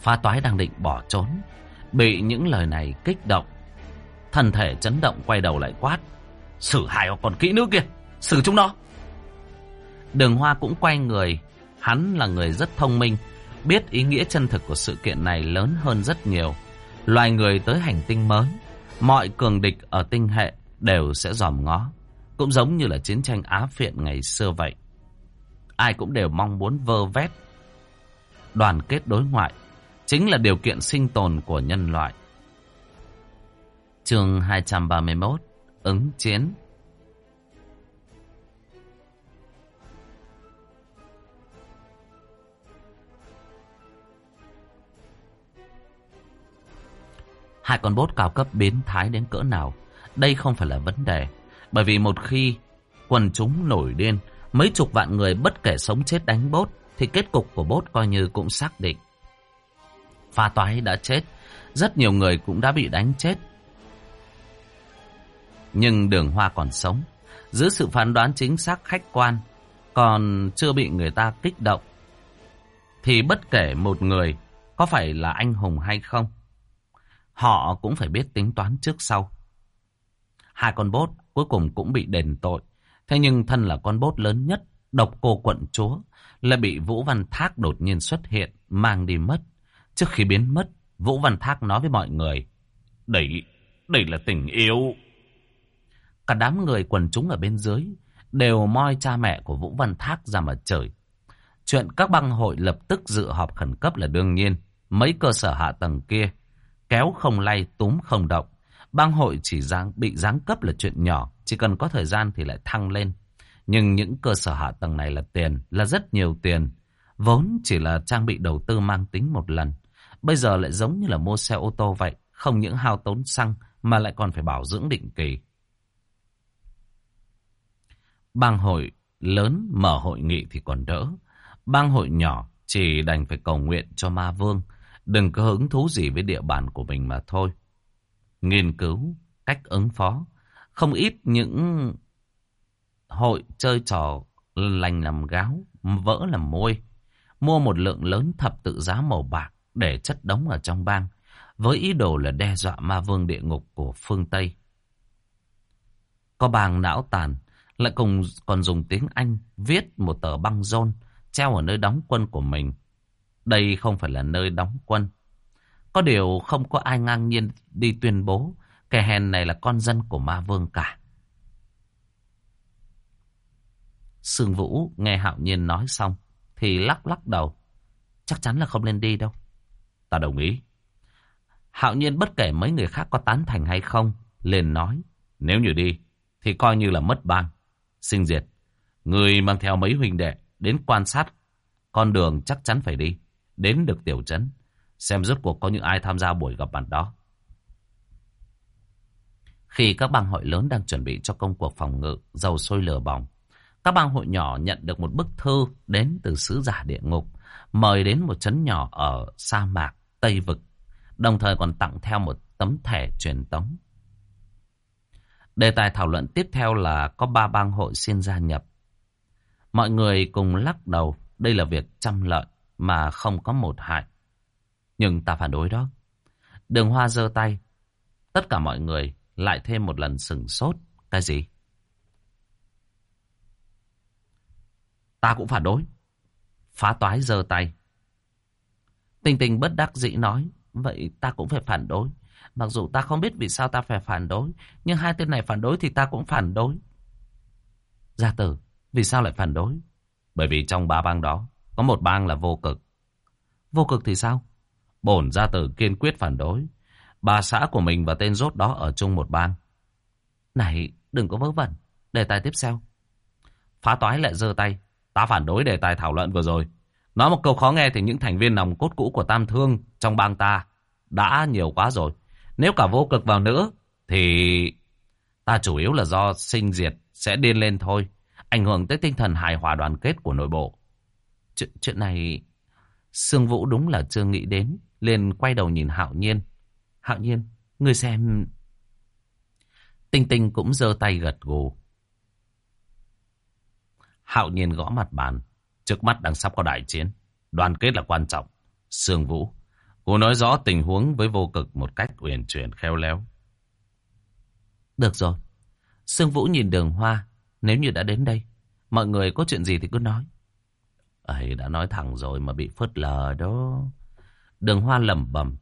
Pha toái đang định bỏ trốn. Bị những lời này kích động. Thân thể chấn động quay đầu lại quát. Xử hại còn kỹ nữa kia, Xử chúng nó. Đường Hoa cũng quay người. Hắn là người rất thông minh. Biết ý nghĩa chân thực của sự kiện này lớn hơn rất nhiều. Loài người tới hành tinh mới, mọi cường địch ở tinh hệ đều sẽ dòm ngó. Cũng giống như là chiến tranh Á Phiện ngày xưa vậy. Ai cũng đều mong muốn vơ vét. Đoàn kết đối ngoại chính là điều kiện sinh tồn của nhân loại. Chương 231 Ứng chiến Hai con bốt cao cấp biến thái đến cỡ nào, đây không phải là vấn đề. Bởi vì một khi quần chúng nổi điên, mấy chục vạn người bất kể sống chết đánh bốt, thì kết cục của bốt coi như cũng xác định. Pha toái đã chết, rất nhiều người cũng đã bị đánh chết. Nhưng đường hoa còn sống, giữ sự phán đoán chính xác khách quan, còn chưa bị người ta kích động. Thì bất kể một người có phải là anh hùng hay không, Họ cũng phải biết tính toán trước sau. Hai con bốt cuối cùng cũng bị đền tội. Thế nhưng thân là con bốt lớn nhất, độc cô quận chúa, lại bị Vũ Văn Thác đột nhiên xuất hiện, mang đi mất. Trước khi biến mất, Vũ Văn Thác nói với mọi người, Đây, đây là tình yêu. Cả đám người quần chúng ở bên dưới đều moi cha mẹ của Vũ Văn Thác ra mà trời. Chuyện các băng hội lập tức dự họp khẩn cấp là đương nhiên. Mấy cơ sở hạ tầng kia Kéo không lay, túm không động. băng hội chỉ giáng, bị giáng cấp là chuyện nhỏ, chỉ cần có thời gian thì lại thăng lên. Nhưng những cơ sở hạ tầng này là tiền, là rất nhiều tiền. Vốn chỉ là trang bị đầu tư mang tính một lần. Bây giờ lại giống như là mua xe ô tô vậy, không những hao tốn xăng mà lại còn phải bảo dưỡng định kỳ. Bang hội lớn mở hội nghị thì còn đỡ. Bang hội nhỏ chỉ đành phải cầu nguyện cho ma vương Đừng có hứng thú gì với địa bàn của mình mà thôi. nghiên cứu cách ứng phó. Không ít những hội chơi trò lành làm gáo, vỡ làm môi. Mua một lượng lớn thập tự giá màu bạc để chất đống ở trong bang, với ý đồ là đe dọa ma vương địa ngục của phương Tây. Có bang não tàn, lại cùng còn dùng tiếng Anh viết một tờ băng rôn treo ở nơi đóng quân của mình. Đây không phải là nơi đóng quân. Có điều không có ai ngang nhiên đi tuyên bố kẻ hèn này là con dân của ma vương cả. Sương Vũ nghe Hạo Nhiên nói xong thì lắc lắc đầu. Chắc chắn là không nên đi đâu. Ta đồng ý. Hạo Nhiên bất kể mấy người khác có tán thành hay không, liền nói. Nếu như đi, thì coi như là mất bang. Sinh diệt, người mang theo mấy huynh đệ đến quan sát con đường chắc chắn phải đi. Đến được tiểu trấn, xem rốt cuộc có những ai tham gia buổi gặp mặt đó. Khi các bang hội lớn đang chuẩn bị cho công cuộc phòng ngự, dầu sôi lửa bỏng, các bang hội nhỏ nhận được một bức thư đến từ sứ giả địa ngục, mời đến một trấn nhỏ ở sa mạc Tây Vực, đồng thời còn tặng theo một tấm thẻ truyền tống. Đề tài thảo luận tiếp theo là có ba bang hội xin gia nhập. Mọi người cùng lắc đầu, đây là việc trăm lợi mà không có một hại. Nhưng ta phản đối đó. Đường Hoa giơ tay. Tất cả mọi người lại thêm một lần sừng sốt. Cái gì? Ta cũng phản đối. Phá toái giơ tay. Tình tình bất đắc dĩ nói. Vậy ta cũng phải phản đối. Mặc dù ta không biết vì sao ta phải phản đối. Nhưng hai tên này phản đối thì ta cũng phản đối. Gia tử, vì sao lại phản đối? Bởi vì trong ba bang đó, có một bang là vô cực. Vô cực thì sao? Bổn gia tử kiên quyết phản đối. Bà xã của mình và tên rốt đó ở chung một bang. Này, đừng có vớ vẩn. Đề tài tiếp theo. Phá toái lại giơ tay. Ta phản đối đề tài thảo luận vừa rồi. Nói một câu khó nghe thì những thành viên nòng cốt cũ của Tam Thương trong bang ta đã nhiều quá rồi. Nếu cả vô cực vào nữa thì ta chủ yếu là do sinh diệt sẽ điên lên thôi. Ảnh hưởng tới tinh thần hài hòa đoàn kết của nội bộ. Chuyện, chuyện này Sương Vũ đúng là chưa nghĩ đến. liền quay đầu nhìn Hạo Nhiên. Hạo Nhiên, ngươi xem... Tinh Tinh cũng giơ tay gật gù. Hạo Nhiên gõ mặt bàn. Trước mắt đang sắp có đại chiến. Đoàn kết là quan trọng. Sương Vũ, cô nói rõ tình huống với vô cực một cách uyển chuyển khéo léo. Được rồi. Sương Vũ nhìn đường hoa. Nếu như đã đến đây, mọi người có chuyện gì thì cứ nói. ấy đã nói thẳng rồi mà bị phớt lờ đó. Đường hoa lẩm bẩm.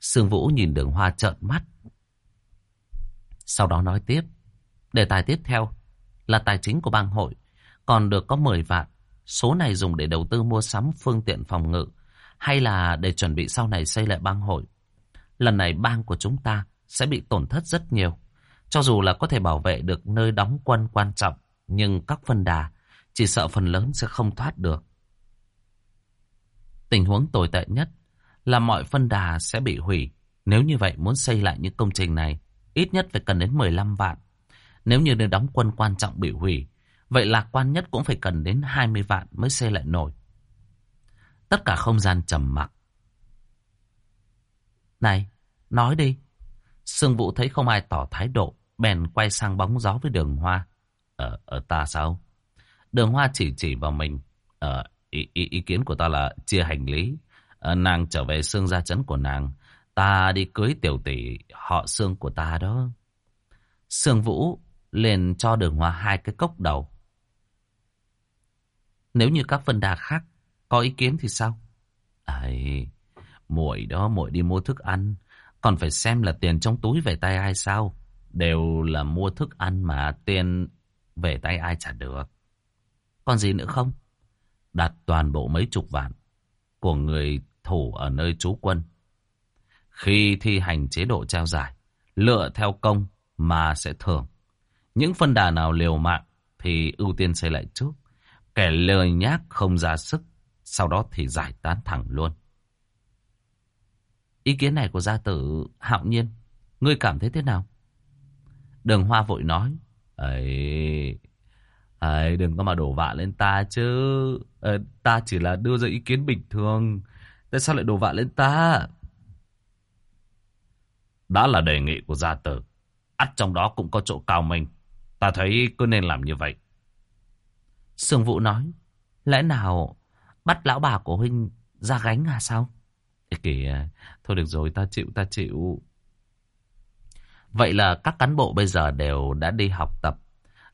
Sương Vũ nhìn đường hoa trợn mắt. Sau đó nói tiếp. Đề tài tiếp theo là tài chính của bang hội. Còn được có 10 vạn. Số này dùng để đầu tư mua sắm phương tiện phòng ngự. Hay là để chuẩn bị sau này xây lại bang hội. Lần này bang của chúng ta sẽ bị tổn thất rất nhiều. Cho dù là có thể bảo vệ được nơi đóng quân quan trọng. Nhưng các phân đà chỉ sợ phần lớn sẽ không thoát được. Tình huống tồi tệ nhất là mọi phân đà sẽ bị hủy. Nếu như vậy muốn xây lại những công trình này, ít nhất phải cần đến 15 vạn. Nếu như nơi đóng quân quan trọng bị hủy, vậy lạc quan nhất cũng phải cần đến 20 vạn mới xây lại nổi. Tất cả không gian trầm mặc. Này, nói đi. Sương Vũ thấy không ai tỏ thái độ, bèn quay sang bóng gió với đường hoa. Ở, ở ta sao? Đường hoa chỉ chỉ vào mình. Ờ, ý, ý, ý kiến của ta là chia hành lý. Ờ, nàng trở về xương gia chấn của nàng. Ta đi cưới tiểu tỷ họ xương của ta đó. Sương Vũ liền cho đường hoa hai cái cốc đầu. Nếu như các phân đà khác có ý kiến thì sao? Ấy, muội đó muội đi mua thức ăn, còn phải xem là tiền trong túi về tay ai sao? Đều là mua thức ăn mà tiền về tay ai trả được. Còn gì nữa không? Đặt toàn bộ mấy chục vạn của người thủ ở nơi trú quân. Khi thi hành chế độ trao giải, lựa theo công mà sẽ thưởng. Những phân đà nào liều mạng thì ưu tiên xây lại trước. Kẻ lời nhác không ra sức, sau đó thì giải tán thẳng luôn. Ý kiến này của gia tử hạo nhiên, ngươi cảm thấy thế nào? Đường Hoa vội nói, ấy, ấy đừng có mà đổ vạ lên ta chứ, ờ, ta chỉ là đưa ra ý kiến bình thường. Tại sao lại đổ vạ lên ta? Đã là đề nghị của gia tử. ắt trong đó cũng có chỗ cao minh. Ta thấy cứ nên làm như vậy. Sương Vũ nói. Lẽ nào bắt lão bà của huynh ra gánh à sao? Ê kìa, thôi được rồi, ta chịu, ta chịu. Vậy là các cán bộ bây giờ đều đã đi học tập.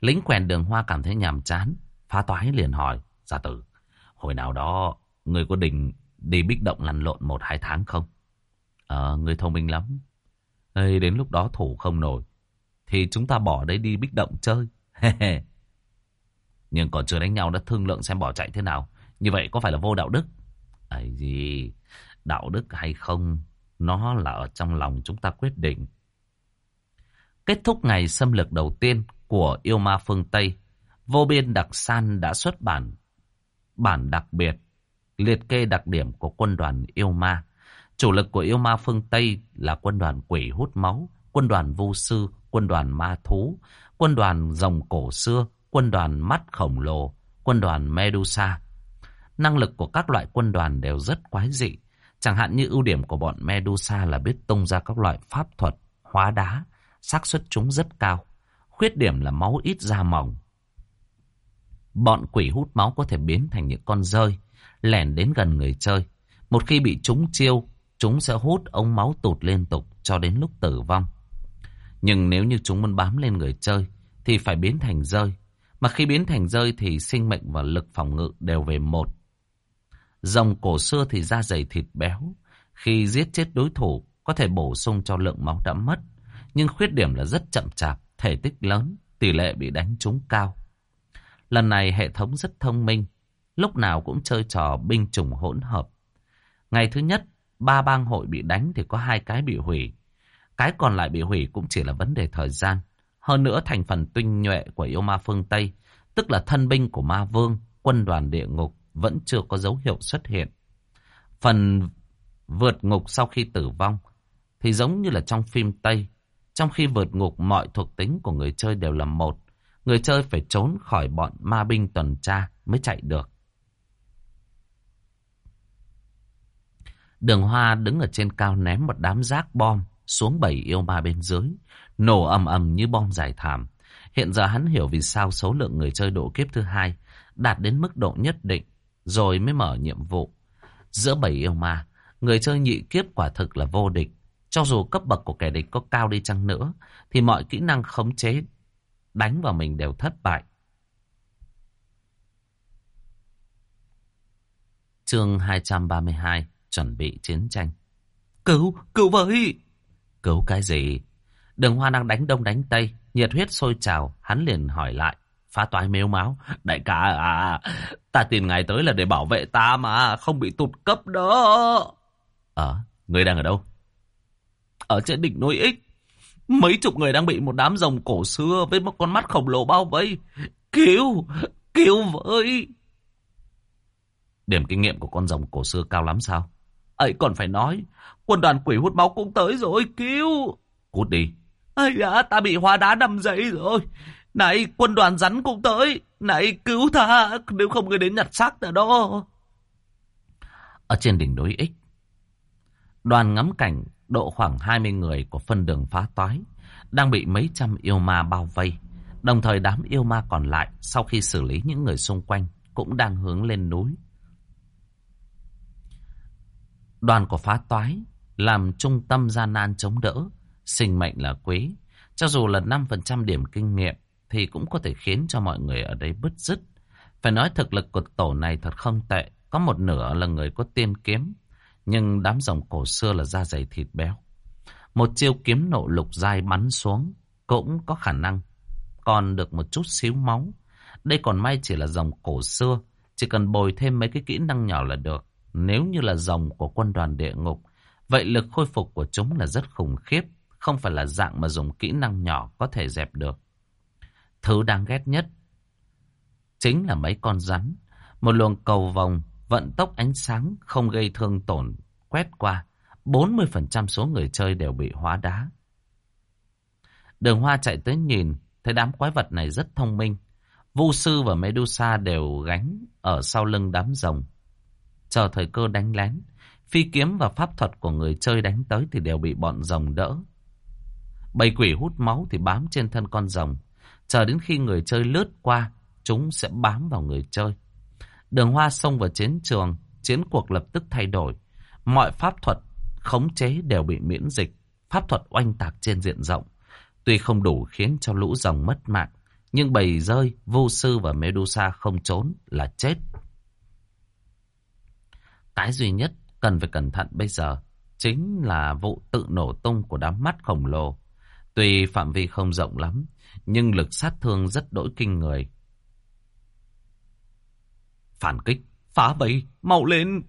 Lính quèn đường hoa cảm thấy nhàm chán. Phá toái liền hỏi. Gia tử, hồi nào đó người có định đi bích động lăn lộn một hai tháng không? Ờ, người thông minh lắm. Ê, đến lúc đó thủ không nổi. Thì chúng ta bỏ đấy đi bích động chơi. Nhưng còn chưa đánh nhau đã thương lượng xem bỏ chạy thế nào. Như vậy có phải là vô đạo đức? Ấy gì, đạo đức hay không, nó là ở trong lòng chúng ta quyết định. Kết thúc ngày xâm lược đầu tiên của yêu ma phương Tây, vô biên đặc san đã xuất bản bản đặc biệt, liệt kê đặc điểm của quân đoàn yêu ma. Chủ lực của yêu ma phương Tây là quân đoàn quỷ hút máu, quân đoàn vô sư, quân đoàn ma thú, quân đoàn rồng cổ xưa, quân đoàn mắt khổng lồ, quân đoàn Medusa. Năng lực của các loại quân đoàn đều rất quái dị. Chẳng hạn như ưu điểm của bọn Medusa là biết tung ra các loại pháp thuật, hóa đá, xác suất chúng rất cao. Khuyết điểm là máu ít da mỏng. Bọn quỷ hút máu có thể biến thành những con rơi, lẻn đến gần người chơi. Một khi bị chúng chiêu, chúng sẽ hút ống máu tụt liên tục cho đến lúc tử vong. Nhưng nếu như chúng muốn bám lên người chơi, thì phải biến thành rơi. Mà khi biến thành rơi thì sinh mệnh và lực phòng ngự đều về một. Rồng cổ xưa thì da dày thịt béo. Khi giết chết đối thủ, có thể bổ sung cho lượng máu đã mất. Nhưng khuyết điểm là rất chậm chạp, thể tích lớn, tỷ lệ bị đánh trúng cao. Lần này hệ thống rất thông minh, lúc nào cũng chơi trò binh chủng hỗn hợp. Ngày thứ nhất, ba bang hội bị đánh thì có hai cái bị hủy. Cái còn lại bị hủy cũng chỉ là vấn đề thời gian. Hơn nữa thành phần tinh nhuệ của yêu ma phương Tây, tức là thân binh của ma vương, quân đoàn địa ngục, vẫn chưa có dấu hiệu xuất hiện. Phần vượt ngục sau khi tử vong, thì giống như là trong phim Tây, trong khi vượt ngục mọi thuộc tính của người chơi đều là một, người chơi phải trốn khỏi bọn ma binh tuần tra mới chạy được. Đường Hoa đứng ở trên cao ném một đám rác bom xuống bảy yêu ma bên dưới, nổ ầm ầm như bom giải thảm. Hiện giờ hắn hiểu vì sao số lượng người chơi độ kiếp thứ hai đạt đến mức độ nhất định, rồi mới mở nhiệm vụ. Giữa bảy yêu ma, người chơi nhị kiếp quả thực là vô địch. Cho dù cấp bậc của kẻ địch có cao đi chăng nữa, thì mọi kỹ năng khống chế đánh vào mình đều thất bại. Chương 232 Chuẩn bị chiến tranh Cứu, cứu với Cứu cái gì Đường hoa đang đánh đông đánh tây, Nhiệt huyết sôi trào Hắn liền hỏi lại Phá toái mếu máu Đại ca à Ta tìm ngài tới là để bảo vệ ta mà, Không bị tụt cấp đó Ờ Người đang ở đâu Ở trên đỉnh núi X Mấy chục người đang bị một đám rồng cổ xưa với một con mắt khổng lồ bao vây. Cứu! Cứu với! Điểm kinh nghiệm của con rồng cổ xưa cao lắm sao? Ấy còn phải nói, quân đoàn quỷ hút máu cũng tới rồi, cứu! Cút đi! Ây da, ta bị hóa đá đâm dậy rồi. Này, quân đoàn rắn cũng tới. Này, cứu ta, nếu không người đến nhặt xác ta đó. Ở trên đỉnh đối ích, đoàn ngắm cảnh độ khoảng 20 người của phân đường phá toái, đang bị mấy trăm yêu ma bao vây. Đồng thời đám yêu ma còn lại, sau khi xử lý những người xung quanh, cũng đang hướng lên núi. Đoàn của phá toái làm trung tâm gian nan chống đỡ, sinh mệnh là quý. Cho dù là 5% điểm kinh nghiệm, thì cũng có thể khiến cho mọi người ở đây bứt rứt. Phải nói thực lực của tổ này thật không tệ, có một nửa là người có tiên kiếm, nhưng đám rồng cổ xưa là da dày thịt béo. Một chiêu kiếm nộ lục dai bắn xuống cũng có khả năng còn được một chút xíu máu. Đây còn may chỉ là rồng cổ xưa, chỉ cần bồi thêm mấy cái kỹ năng nhỏ là được. Nếu như là dòng của quân đoàn địa ngục, vậy lực khôi phục của chúng là rất khủng khiếp, không phải là dạng mà dùng kỹ năng nhỏ có thể dẹp được. Thứ đáng ghét nhất chính là mấy con rắn, một luồng cầu vòng vận tốc ánh sáng không gây thương tổn, quét qua, 40% số người chơi đều bị hóa đá. Đường Hoa chạy tới nhìn, thấy đám quái vật này rất thông minh. Vu sư và Medusa đều gánh ở sau lưng đám rồng. Chờ thời cơ đánh lén, phi kiếm và pháp thuật của người chơi đánh tới thì đều bị bọn rồng đỡ. Bầy quỷ hút máu thì bám trên thân con rồng. Chờ đến khi người chơi lướt qua, chúng sẽ bám vào người chơi. Đường hoa xông vào chiến trường, chiến cuộc lập tức thay đổi. Mọi pháp thuật khống chế đều bị miễn dịch, pháp thuật oanh tạc trên diện rộng. Tuy không đủ khiến cho lũ rồng mất mạng, nhưng bầy rơi, vô sư và Medusa không trốn là chết. Cái duy nhất cần phải cẩn thận bây giờ chính là vụ tự nổ tung của đám mắt khổng lồ. Tuy phạm vi không rộng lắm, nhưng lực sát thương rất đỗi kinh người. Phản kích, phá bầy, mau lên!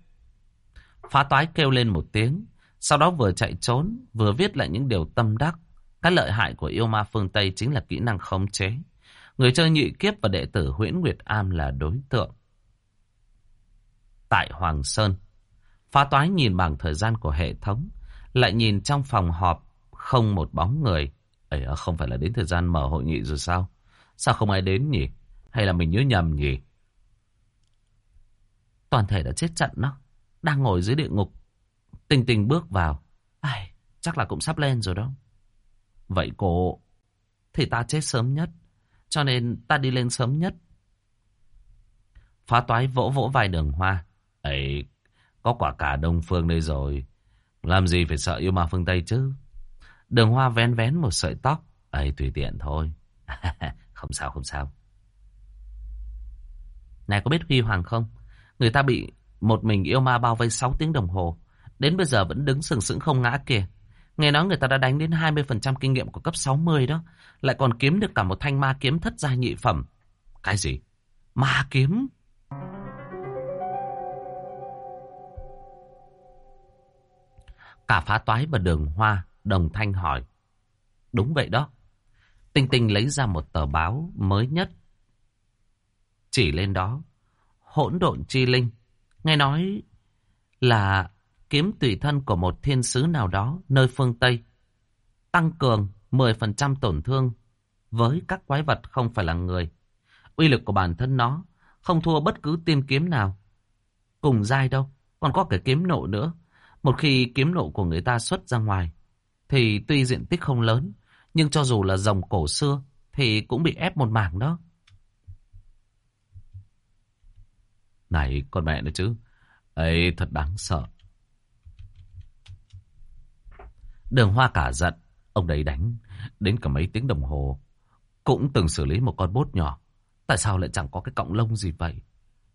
Phá toái kêu lên một tiếng, sau đó vừa chạy trốn, vừa viết lại những điều tâm đắc. Cái lợi hại của yêu ma phương Tây chính là kỹ năng khống chế. Người chơi nhị kiếp và đệ tử huyễn Nguyệt Am là đối tượng. Tại Hoàng Sơn, phá toái nhìn bảng thời gian của hệ thống, lại nhìn trong phòng họp không một bóng người. Ấy ờ, không phải là đến thời gian mở hội nghị rồi sao? Sao không ai đến nhỉ? Hay là mình nhớ nhầm nhỉ? Toàn thể đã chết trận đó. Đang ngồi dưới địa ngục. Tình tình bước vào. Ai, chắc là cũng sắp lên rồi đó. Vậy cô... Thì ta chết sớm nhất. Cho nên ta đi lên sớm nhất. Phá toái vỗ vỗ vài đường hoa. Ấy, có quả cả Đông Phương đây rồi. Làm gì phải sợ yêu ma phương Tây chứ? Đường hoa vén vén một sợi tóc. Ấy, tùy tiện thôi. không sao, không sao. Này có biết Huy Hoàng không? Người ta bị một mình yêu ma bao vây 6 tiếng đồng hồ. Đến bây giờ vẫn đứng sừng sững không ngã kìa. Nghe nói người ta đã đánh đến 20% kinh nghiệm của cấp 60 đó. Lại còn kiếm được cả một thanh ma kiếm thất gia nhị phẩm. Cái gì? Ma kiếm? Cả phá toái và đường hoa đồng thanh hỏi. Đúng vậy đó. Tinh Tinh lấy ra một tờ báo mới nhất. Chỉ lên đó. Hỗn độn chi linh. Nghe nói là kiếm tùy thân của một thiên sứ nào đó nơi phương Tây. Tăng cường 10% tổn thương với các quái vật không phải là người. Uy lực của bản thân nó không thua bất cứ tiên kiếm nào. Cùng dai đâu, còn có cái kiếm nộ nữa. Một khi kiếm nộ của người ta xuất ra ngoài, thì tuy diện tích không lớn, nhưng cho dù là dòng cổ xưa, thì cũng bị ép một mảng đó. Này, con mẹ nữa chứ. ấy thật đáng sợ. Đường hoa cả giận. Ông đấy đánh đến cả mấy tiếng đồng hồ. Cũng từng xử lý một con bốt nhỏ. Tại sao lại chẳng có cái cọng lông gì vậy?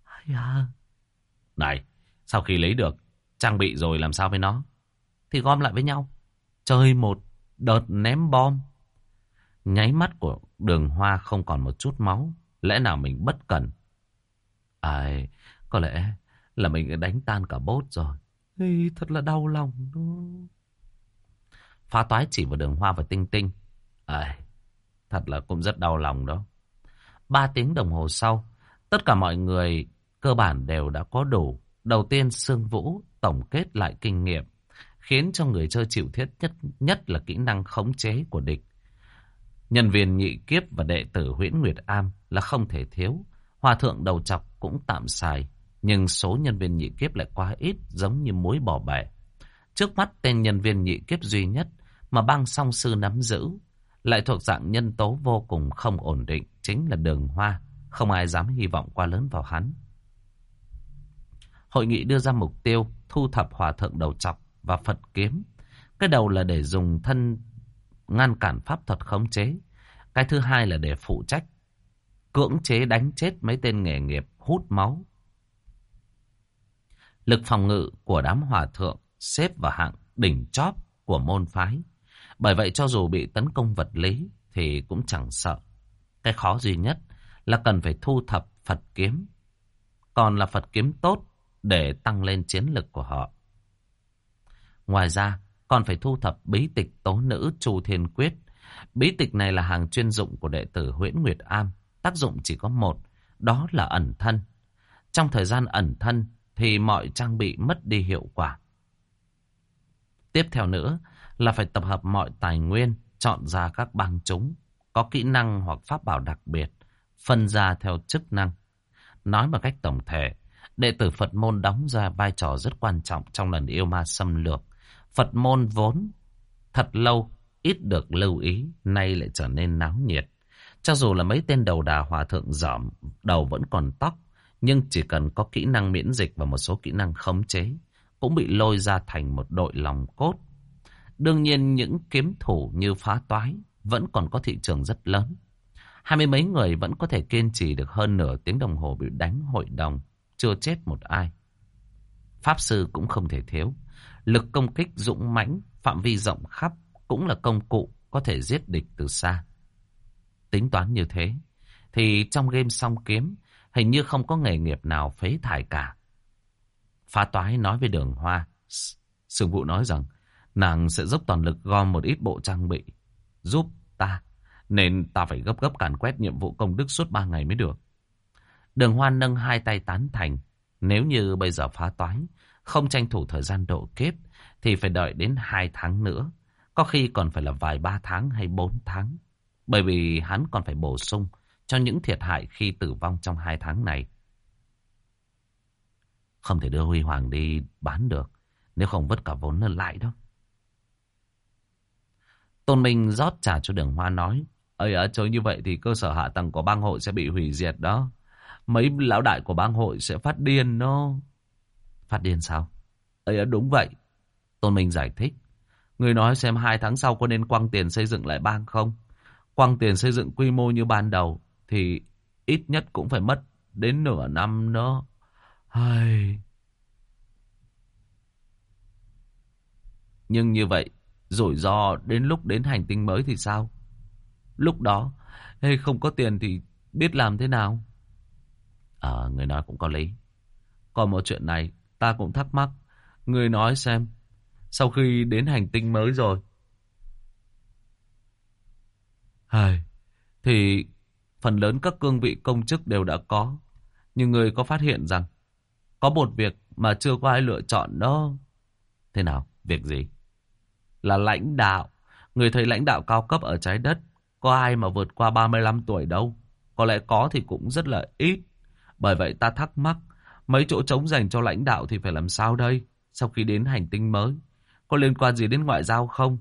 Hay à... Này, sau khi lấy được trang bị rồi làm sao với nó? Thì gom lại với nhau. Chơi một đợt ném bom. Nháy mắt của đường hoa không còn một chút máu. Lẽ nào mình bất cẩn? Ai, có lẽ là mình đánh tan cả bốt rồi. Ê, thật là đau lòng đó. Phá toái chỉ vào đường hoa và tinh tinh. À, thật là cũng rất đau lòng đó. Ba tiếng đồng hồ sau, tất cả mọi người cơ bản đều đã có đủ. Đầu tiên Sương Vũ tổng kết lại kinh nghiệm, khiến cho người chơi chịu thiết nhất nhất là kỹ năng khống chế của địch. Nhân viên nhị kiếp và đệ tử huyễn Nguyệt Am là không thể thiếu. Hòa thượng đầu chọc cũng tạm xài, nhưng số nhân viên nhị kiếp lại quá ít giống như mối bỏ bể. Trước mắt tên nhân viên nhị kiếp duy nhất mà băng song sư nắm giữ lại thuộc dạng nhân tố vô cùng không ổn định chính là đường hoa. Không ai dám hy vọng quá lớn vào hắn. Hội nghị đưa ra mục tiêu thu thập hòa thượng đầu chọc và Phật kiếm. Cái đầu là để dùng thân ngăn cản pháp thuật khống chế. Cái thứ hai là để phụ trách cưỡng chế đánh chết mấy tên nghề nghiệp hút máu. Lực phòng ngự của đám hòa thượng, xếp vào hạng đỉnh chóp của môn phái. Bởi vậy cho dù bị tấn công vật lý thì cũng chẳng sợ. Cái khó duy nhất là cần phải thu thập Phật kiếm. Còn là Phật kiếm tốt để tăng lên chiến lực của họ. Ngoài ra, còn phải thu thập bí tịch tố nữ Chu Thiên Quyết. Bí tịch này là hàng chuyên dụng của đệ tử Huyễn Nguyệt Am. Tác dụng chỉ có một, đó là ẩn thân. Trong thời gian ẩn thân thì mọi trang bị mất đi hiệu quả. Tiếp theo nữa là phải tập hợp mọi tài nguyên, chọn ra các bang chúng, có kỹ năng hoặc pháp bảo đặc biệt, phân ra theo chức năng. Nói một cách tổng thể, đệ tử Phật môn đóng ra vai trò rất quan trọng trong lần yêu ma xâm lược. Phật môn vốn thật lâu ít được lưu ý, nay lại trở nên náo nhiệt. Cho dù là mấy tên đầu đà hòa thượng dỏm, đầu vẫn còn tóc, nhưng chỉ cần có kỹ năng miễn dịch và một số kỹ năng khống chế, cũng bị lôi ra thành một đội lòng cốt. Đương nhiên những kiếm thủ như phá toái vẫn còn có thị trường rất lớn. Hai mươi mấy người vẫn có thể kiên trì được hơn nửa tiếng đồng hồ bị đánh hội đồng, chưa chết một ai. Pháp sư cũng không thể thiếu. Lực công kích dũng mãnh, phạm vi rộng khắp cũng là công cụ có thể giết địch từ xa. Tính toán như thế, thì trong game song kiếm, hình như không có nghề nghiệp nào phế thải cả. Phá toái nói với đường hoa. Sương vụ nói rằng, nàng sẽ dốc toàn lực gom một ít bộ trang bị, giúp ta. Nên ta phải gấp gấp càn quét nhiệm vụ công đức suốt ba ngày mới được. Đường hoa nâng hai tay tán thành. Nếu như bây giờ phá toái, không tranh thủ thời gian độ kiếp thì phải đợi đến hai tháng nữa. Có khi còn phải là vài ba tháng hay bốn tháng. Bởi vì hắn còn phải bổ sung cho những thiệt hại khi tử vong trong hai tháng này. Không thể đưa Huy Hoàng đi bán được, nếu không vứt cả vốn lên lại đâu. Tôn Minh rót trà cho đường hoa nói, Ây ở chơi như vậy thì cơ sở hạ tầng của bang hội sẽ bị hủy diệt đó. Mấy lão đại của bang hội sẽ phát điên nó Phát điên sao? Ấy đúng vậy. Tôn Minh giải thích. Người nói xem hai tháng sau có nên quăng tiền xây dựng lại bang không? Quăng tiền xây dựng quy mô như ban đầu thì ít nhất cũng phải mất đến nửa năm nữa. Ai... Nhưng như vậy, rủi ro đến lúc đến hành tinh mới thì sao? Lúc đó, hay không có tiền thì biết làm thế nào? Ờ, người nói cũng có lý. Còn một chuyện này, ta cũng thắc mắc. Người nói xem, sau khi đến hành tinh mới rồi, Hài, thì phần lớn các cương vị công chức đều đã có. Nhưng người có phát hiện rằng có một việc mà chưa có ai lựa chọn đó. Thế nào? Việc gì? Là lãnh đạo. Người thấy lãnh đạo cao cấp ở trái đất có ai mà vượt qua 35 tuổi đâu. Có lẽ có thì cũng rất là ít. Bởi vậy ta thắc mắc, mấy chỗ trống dành cho lãnh đạo thì phải làm sao đây? Sau khi đến hành tinh mới, có liên quan gì đến ngoại giao không?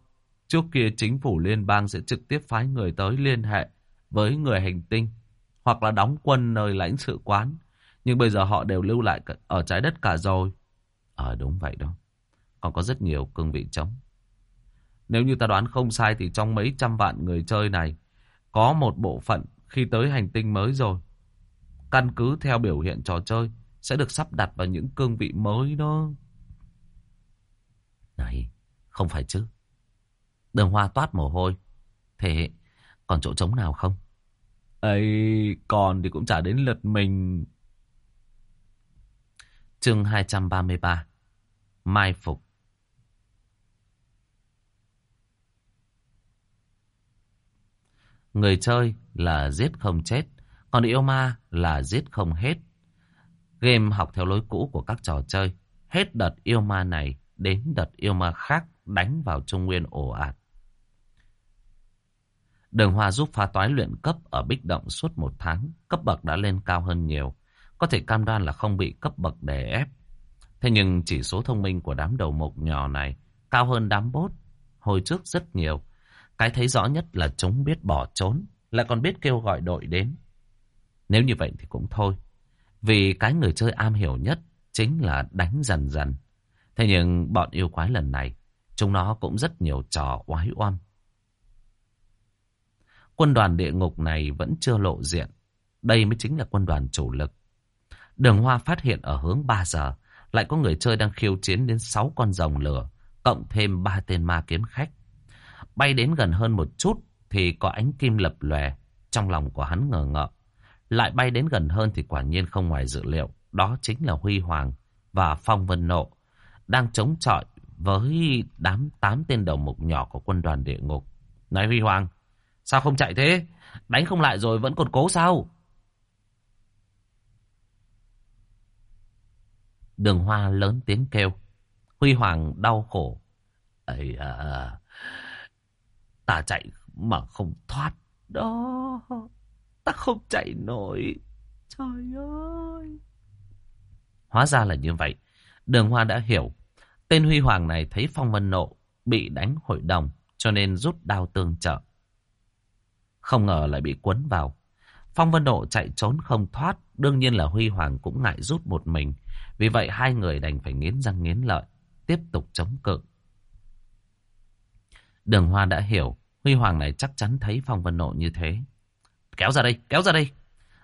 Trước kia chính phủ liên bang sẽ trực tiếp phái người tới liên hệ với người hành tinh hoặc là đóng quân nơi lãnh sự quán. Nhưng bây giờ họ đều lưu lại ở trái đất cả rồi. Ờ đúng vậy đó. Còn có rất nhiều cương vị trống. Nếu như ta đoán không sai thì trong mấy trăm vạn người chơi này có một bộ phận khi tới hành tinh mới rồi. Căn cứ theo biểu hiện trò chơi sẽ được sắp đặt vào những cương vị mới đó. Này, không phải chứ. Đường hoa toát mồ hôi. Thế còn chỗ trống nào không? ấy còn thì cũng chả đến lượt mình. Chương 233 Mai Phục Người chơi là giết không chết, còn yêu ma là giết không hết. Game học theo lối cũ của các trò chơi. Hết đợt yêu ma này đến đợt yêu ma khác đánh vào Trung Nguyên ổ ạt. Đường Hoa giúp phá toái luyện cấp ở Bích Động suốt một tháng. Cấp bậc đã lên cao hơn nhiều. Có thể cam đoan là không bị cấp bậc đè ép. Thế nhưng chỉ số thông minh của đám đầu mục nhỏ này cao hơn đám bốt. Hồi trước rất nhiều. Cái thấy rõ nhất là chúng biết bỏ trốn. Lại còn biết kêu gọi đội đến. Nếu như vậy thì cũng thôi. Vì cái người chơi am hiểu nhất chính là đánh dần dần. Thế nhưng bọn yêu quái lần này, chúng nó cũng rất nhiều trò oái oăm. Quân đoàn địa ngục này vẫn chưa lộ diện. Đây mới chính là quân đoàn chủ lực. Đường Hoa phát hiện ở hướng 3 giờ, lại có người chơi đang khiêu chiến đến 6 con rồng lửa, cộng thêm 3 tên ma kiếm khách. Bay đến gần hơn một chút thì có ánh kim lập lòe, trong lòng của hắn ngờ ngợ. Lại bay đến gần hơn thì quả nhiên không ngoài dự liệu, đó chính là Huy Hoàng và Phong Vân Nộ, đang chống chọi với đám tám tên đầu mục nhỏ của quân đoàn địa ngục. Nói Huy Hoàng, Sao không chạy thế? Đánh không lại rồi vẫn còn cố sao? Đường hoa lớn tiếng kêu. Huy Hoàng đau khổ. Ây à, ta chạy mà không thoát. Đó, ta không chạy nổi. Trời ơi. Hóa ra là như vậy. Đường hoa đã hiểu. Tên Huy Hoàng này thấy Phong Vân Nộ bị đánh hội đồng cho nên rút đao tương trợ. Không ngờ lại bị quấn vào. Phong Vân Độ chạy trốn không thoát, đương nhiên là Huy Hoàng cũng ngại rút một mình. Vì vậy hai người đành phải nghiến răng nghiến lợi, tiếp tục chống cự. Đường Hoa đã hiểu, Huy Hoàng này chắc chắn thấy Phong Vân Nộ như thế. Kéo ra đây, kéo ra đây.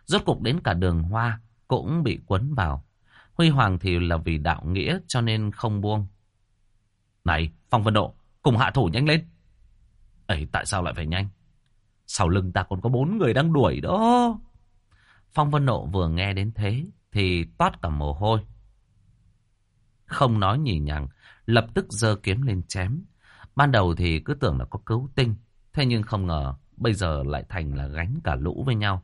Rốt cục đến cả đường Hoa cũng bị quấn vào. Huy Hoàng thì là vì đạo nghĩa cho nên không buông. Này, Phong Vân Độ, cùng hạ thủ nhanh lên. ấy tại sao lại phải nhanh? Sau lưng ta còn có bốn người đang đuổi đó. Phong Vân Độ vừa nghe đến thế thì toát cả mồ hôi. Không nói nhì nhằng, lập tức giơ kiếm lên chém. Ban đầu thì cứ tưởng là có cứu tinh, thế nhưng không ngờ bây giờ lại thành là gánh cả lũ với nhau.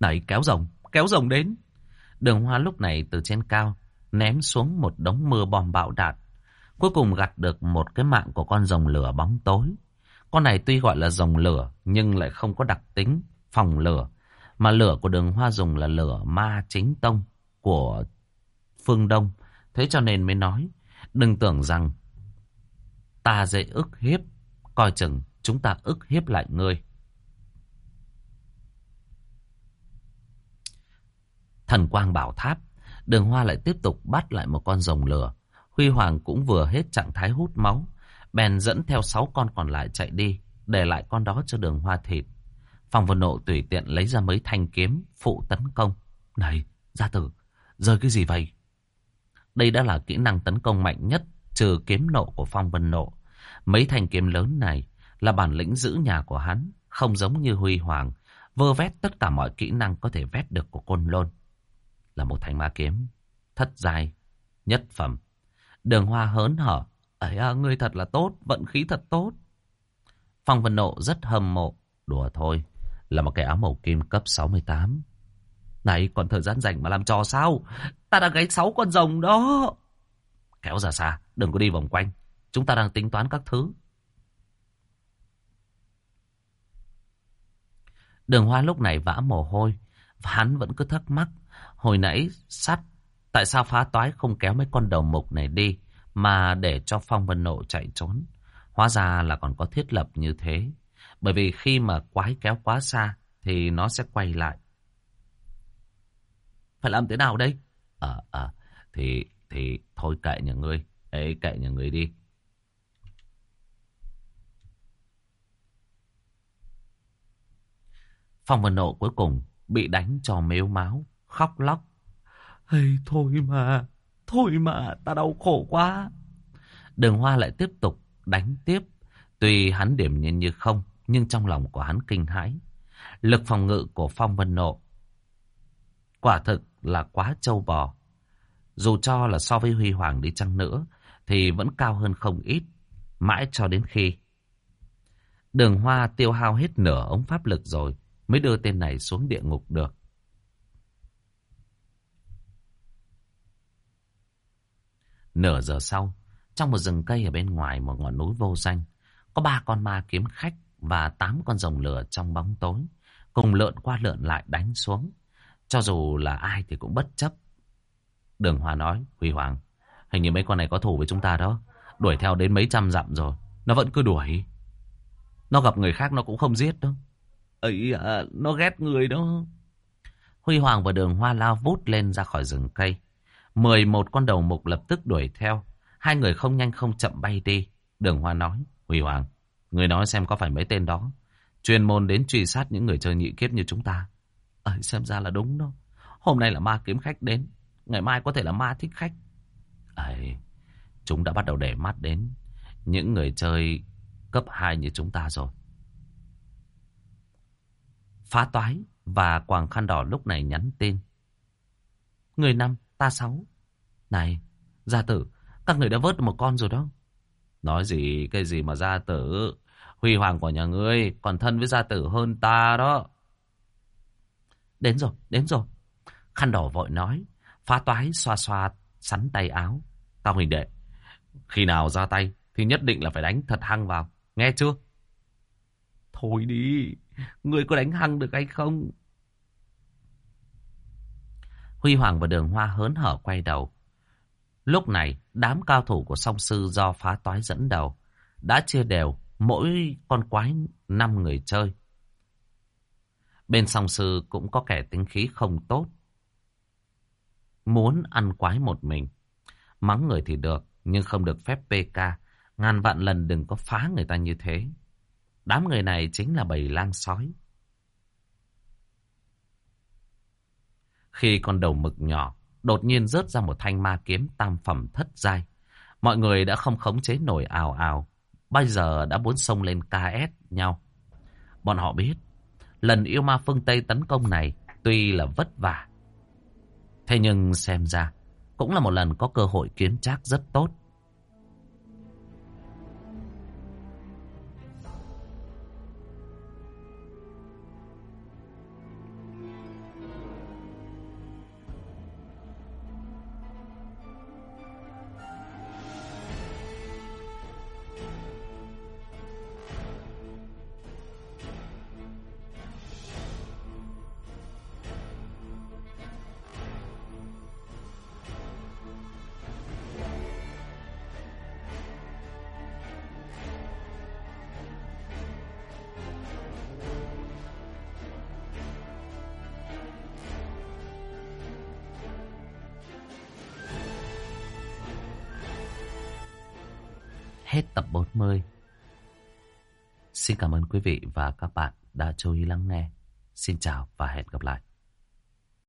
Này kéo rồng, kéo rồng đến. Đường hoa lúc này từ trên cao ném xuống một đống mưa bom bạo đạn. Cuối cùng gặt được một cái mạng của con rồng lửa bóng tối. Con này tuy gọi là rồng lửa nhưng lại không có đặc tính phòng lửa. Mà lửa của đường hoa dùng là lửa ma chính tông của phương Đông. Thế cho nên mới nói, đừng tưởng rằng ta dễ ức hiếp, coi chừng chúng ta ức hiếp lại ngươi. Thần quang bảo tháp, đường hoa lại tiếp tục bắt lại một con rồng lửa. Huy Hoàng cũng vừa hết trạng thái hút máu, bèn dẫn theo sáu con còn lại chạy đi, để lại con đó cho đường hoa thịt. Phòng vân nộ tùy tiện lấy ra mấy thanh kiếm phụ tấn công. Này, gia tử, rơi cái gì vậy? Đây đã là kỹ năng tấn công mạnh nhất trừ kiếm nộ của Phong Vân Nộ. Mấy thanh kiếm lớn này là bản lĩnh giữ nhà của hắn, không giống như Huy Hoàng, vơ vét tất cả mọi kỹ năng có thể vét được của Côn Lôn. Là một thanh ma kiếm, thất giai nhất phẩm. Đường hoa hớn hở, ấy à, ngươi thật là tốt, vận khí thật tốt. Phong Vân Nộ rất hâm mộ, đùa thôi, là một cái áo màu kim cấp 68. Này, còn thời gian rảnh mà làm trò sao? Ta đã gáy sáu con rồng đó. Kéo ra xa, đừng có đi vòng quanh. Chúng ta đang tính toán các thứ. Đường hoa lúc này vã mồ hôi. Và hắn vẫn cứ thắc mắc. Hồi nãy sắt, tại sao phá toái không kéo mấy con đầu mục này đi, mà để cho Phong Vân Nộ chạy trốn. Hóa ra là còn có thiết lập như thế. Bởi vì khi mà quái kéo quá xa, thì nó sẽ quay lại. Phải làm thế nào đây? Ờ, à, à, thì, thì thôi kệ nhà ngươi. ấy kệ nhà ngươi đi. Phong Vân Nộ cuối cùng bị đánh cho mếu máu, khóc lóc. Hey, thôi mà, thôi mà, ta đau khổ quá. Đường Hoa lại tiếp tục đánh tiếp. Tuy hắn điểm nhiên như không, nhưng trong lòng của hắn kinh hãi. Lực phòng ngự của Phong Vân Nộ quả thực là quá trâu bò. Dù cho là so với Huy Hoàng đi chăng nữa, thì vẫn cao hơn không ít, mãi cho đến khi. Đường Hoa tiêu hao hết nửa ống pháp lực rồi, mới đưa tên này xuống địa ngục được. Nửa giờ sau, trong một rừng cây ở bên ngoài một ngọn núi vô danh, có ba con ma kiếm khách và tám con rồng lửa trong bóng tối, cùng lượn qua lượn lại đánh xuống. Cho dù là ai thì cũng bất chấp. Đường Hoa nói, Huy Hoàng, hình như mấy con này có thù với chúng ta đó. Đuổi theo đến mấy trăm dặm rồi. Nó vẫn cứ đuổi. Nó gặp người khác nó cũng không giết đâu. ấy à, nó ghét người đó. Huy Hoàng và đường Hoa lao vút lên ra khỏi rừng cây. Mười một con đầu mục lập tức đuổi theo. Hai người không nhanh không chậm bay đi. Đường Hoa nói, Huy Hoàng, người nói xem có phải mấy tên đó. Chuyên môn đến truy sát những người chơi nhị kiếp như chúng ta. Ờ, xem ra là đúng đó. Hôm nay là ma kiếm khách đến. Ngày mai có thể là ma thích khách. Ấy, chúng đã bắt đầu để mắt đến những người chơi cấp 2 như chúng ta rồi. Phá toái và Quàng Khăn Đỏ lúc này nhắn tin. Người năm, ta sáu. Này, gia tử, các người đã vớt được một con rồi đó. Nói gì, cái gì mà gia tử. Huy hoàng của nhà ngươi còn thân với gia tử hơn ta đó. Đến rồi, đến rồi. Khăn đỏ vội nói. Phá toái xoa xoa sắn tay áo. Tao hình đệ. Khi nào ra tay thì nhất định là phải đánh thật hăng vào. Nghe chưa? Thôi đi. Người có đánh hăng được hay không? Huy Hoàng và Đường Hoa hớn hở quay đầu. Lúc này, đám cao thủ của song sư do phá toái dẫn đầu đã chia đều mỗi con quái năm người chơi. Bên song sư cũng có kẻ tính khí không tốt. Muốn ăn quái một mình. Mắng người thì được, nhưng không được phép PK. Ngàn vạn lần đừng có phá người ta như thế. Đám người này chính là bầy lang sói. Khi con đầu mực nhỏ đột nhiên rớt ra một thanh ma kiếm tam phẩm thất giai. Mọi người đã không khống chế nổi ào ào. Bây giờ đã muốn xông lên KS nhau. Bọn họ biết, lần yêu ma phương Tây tấn công này tuy là vất vả. Thế nhưng xem ra, cũng là một lần có cơ hội kiến trác rất tốt. Châu chú ý lắng nghe. Xin chào và hẹn gặp lại.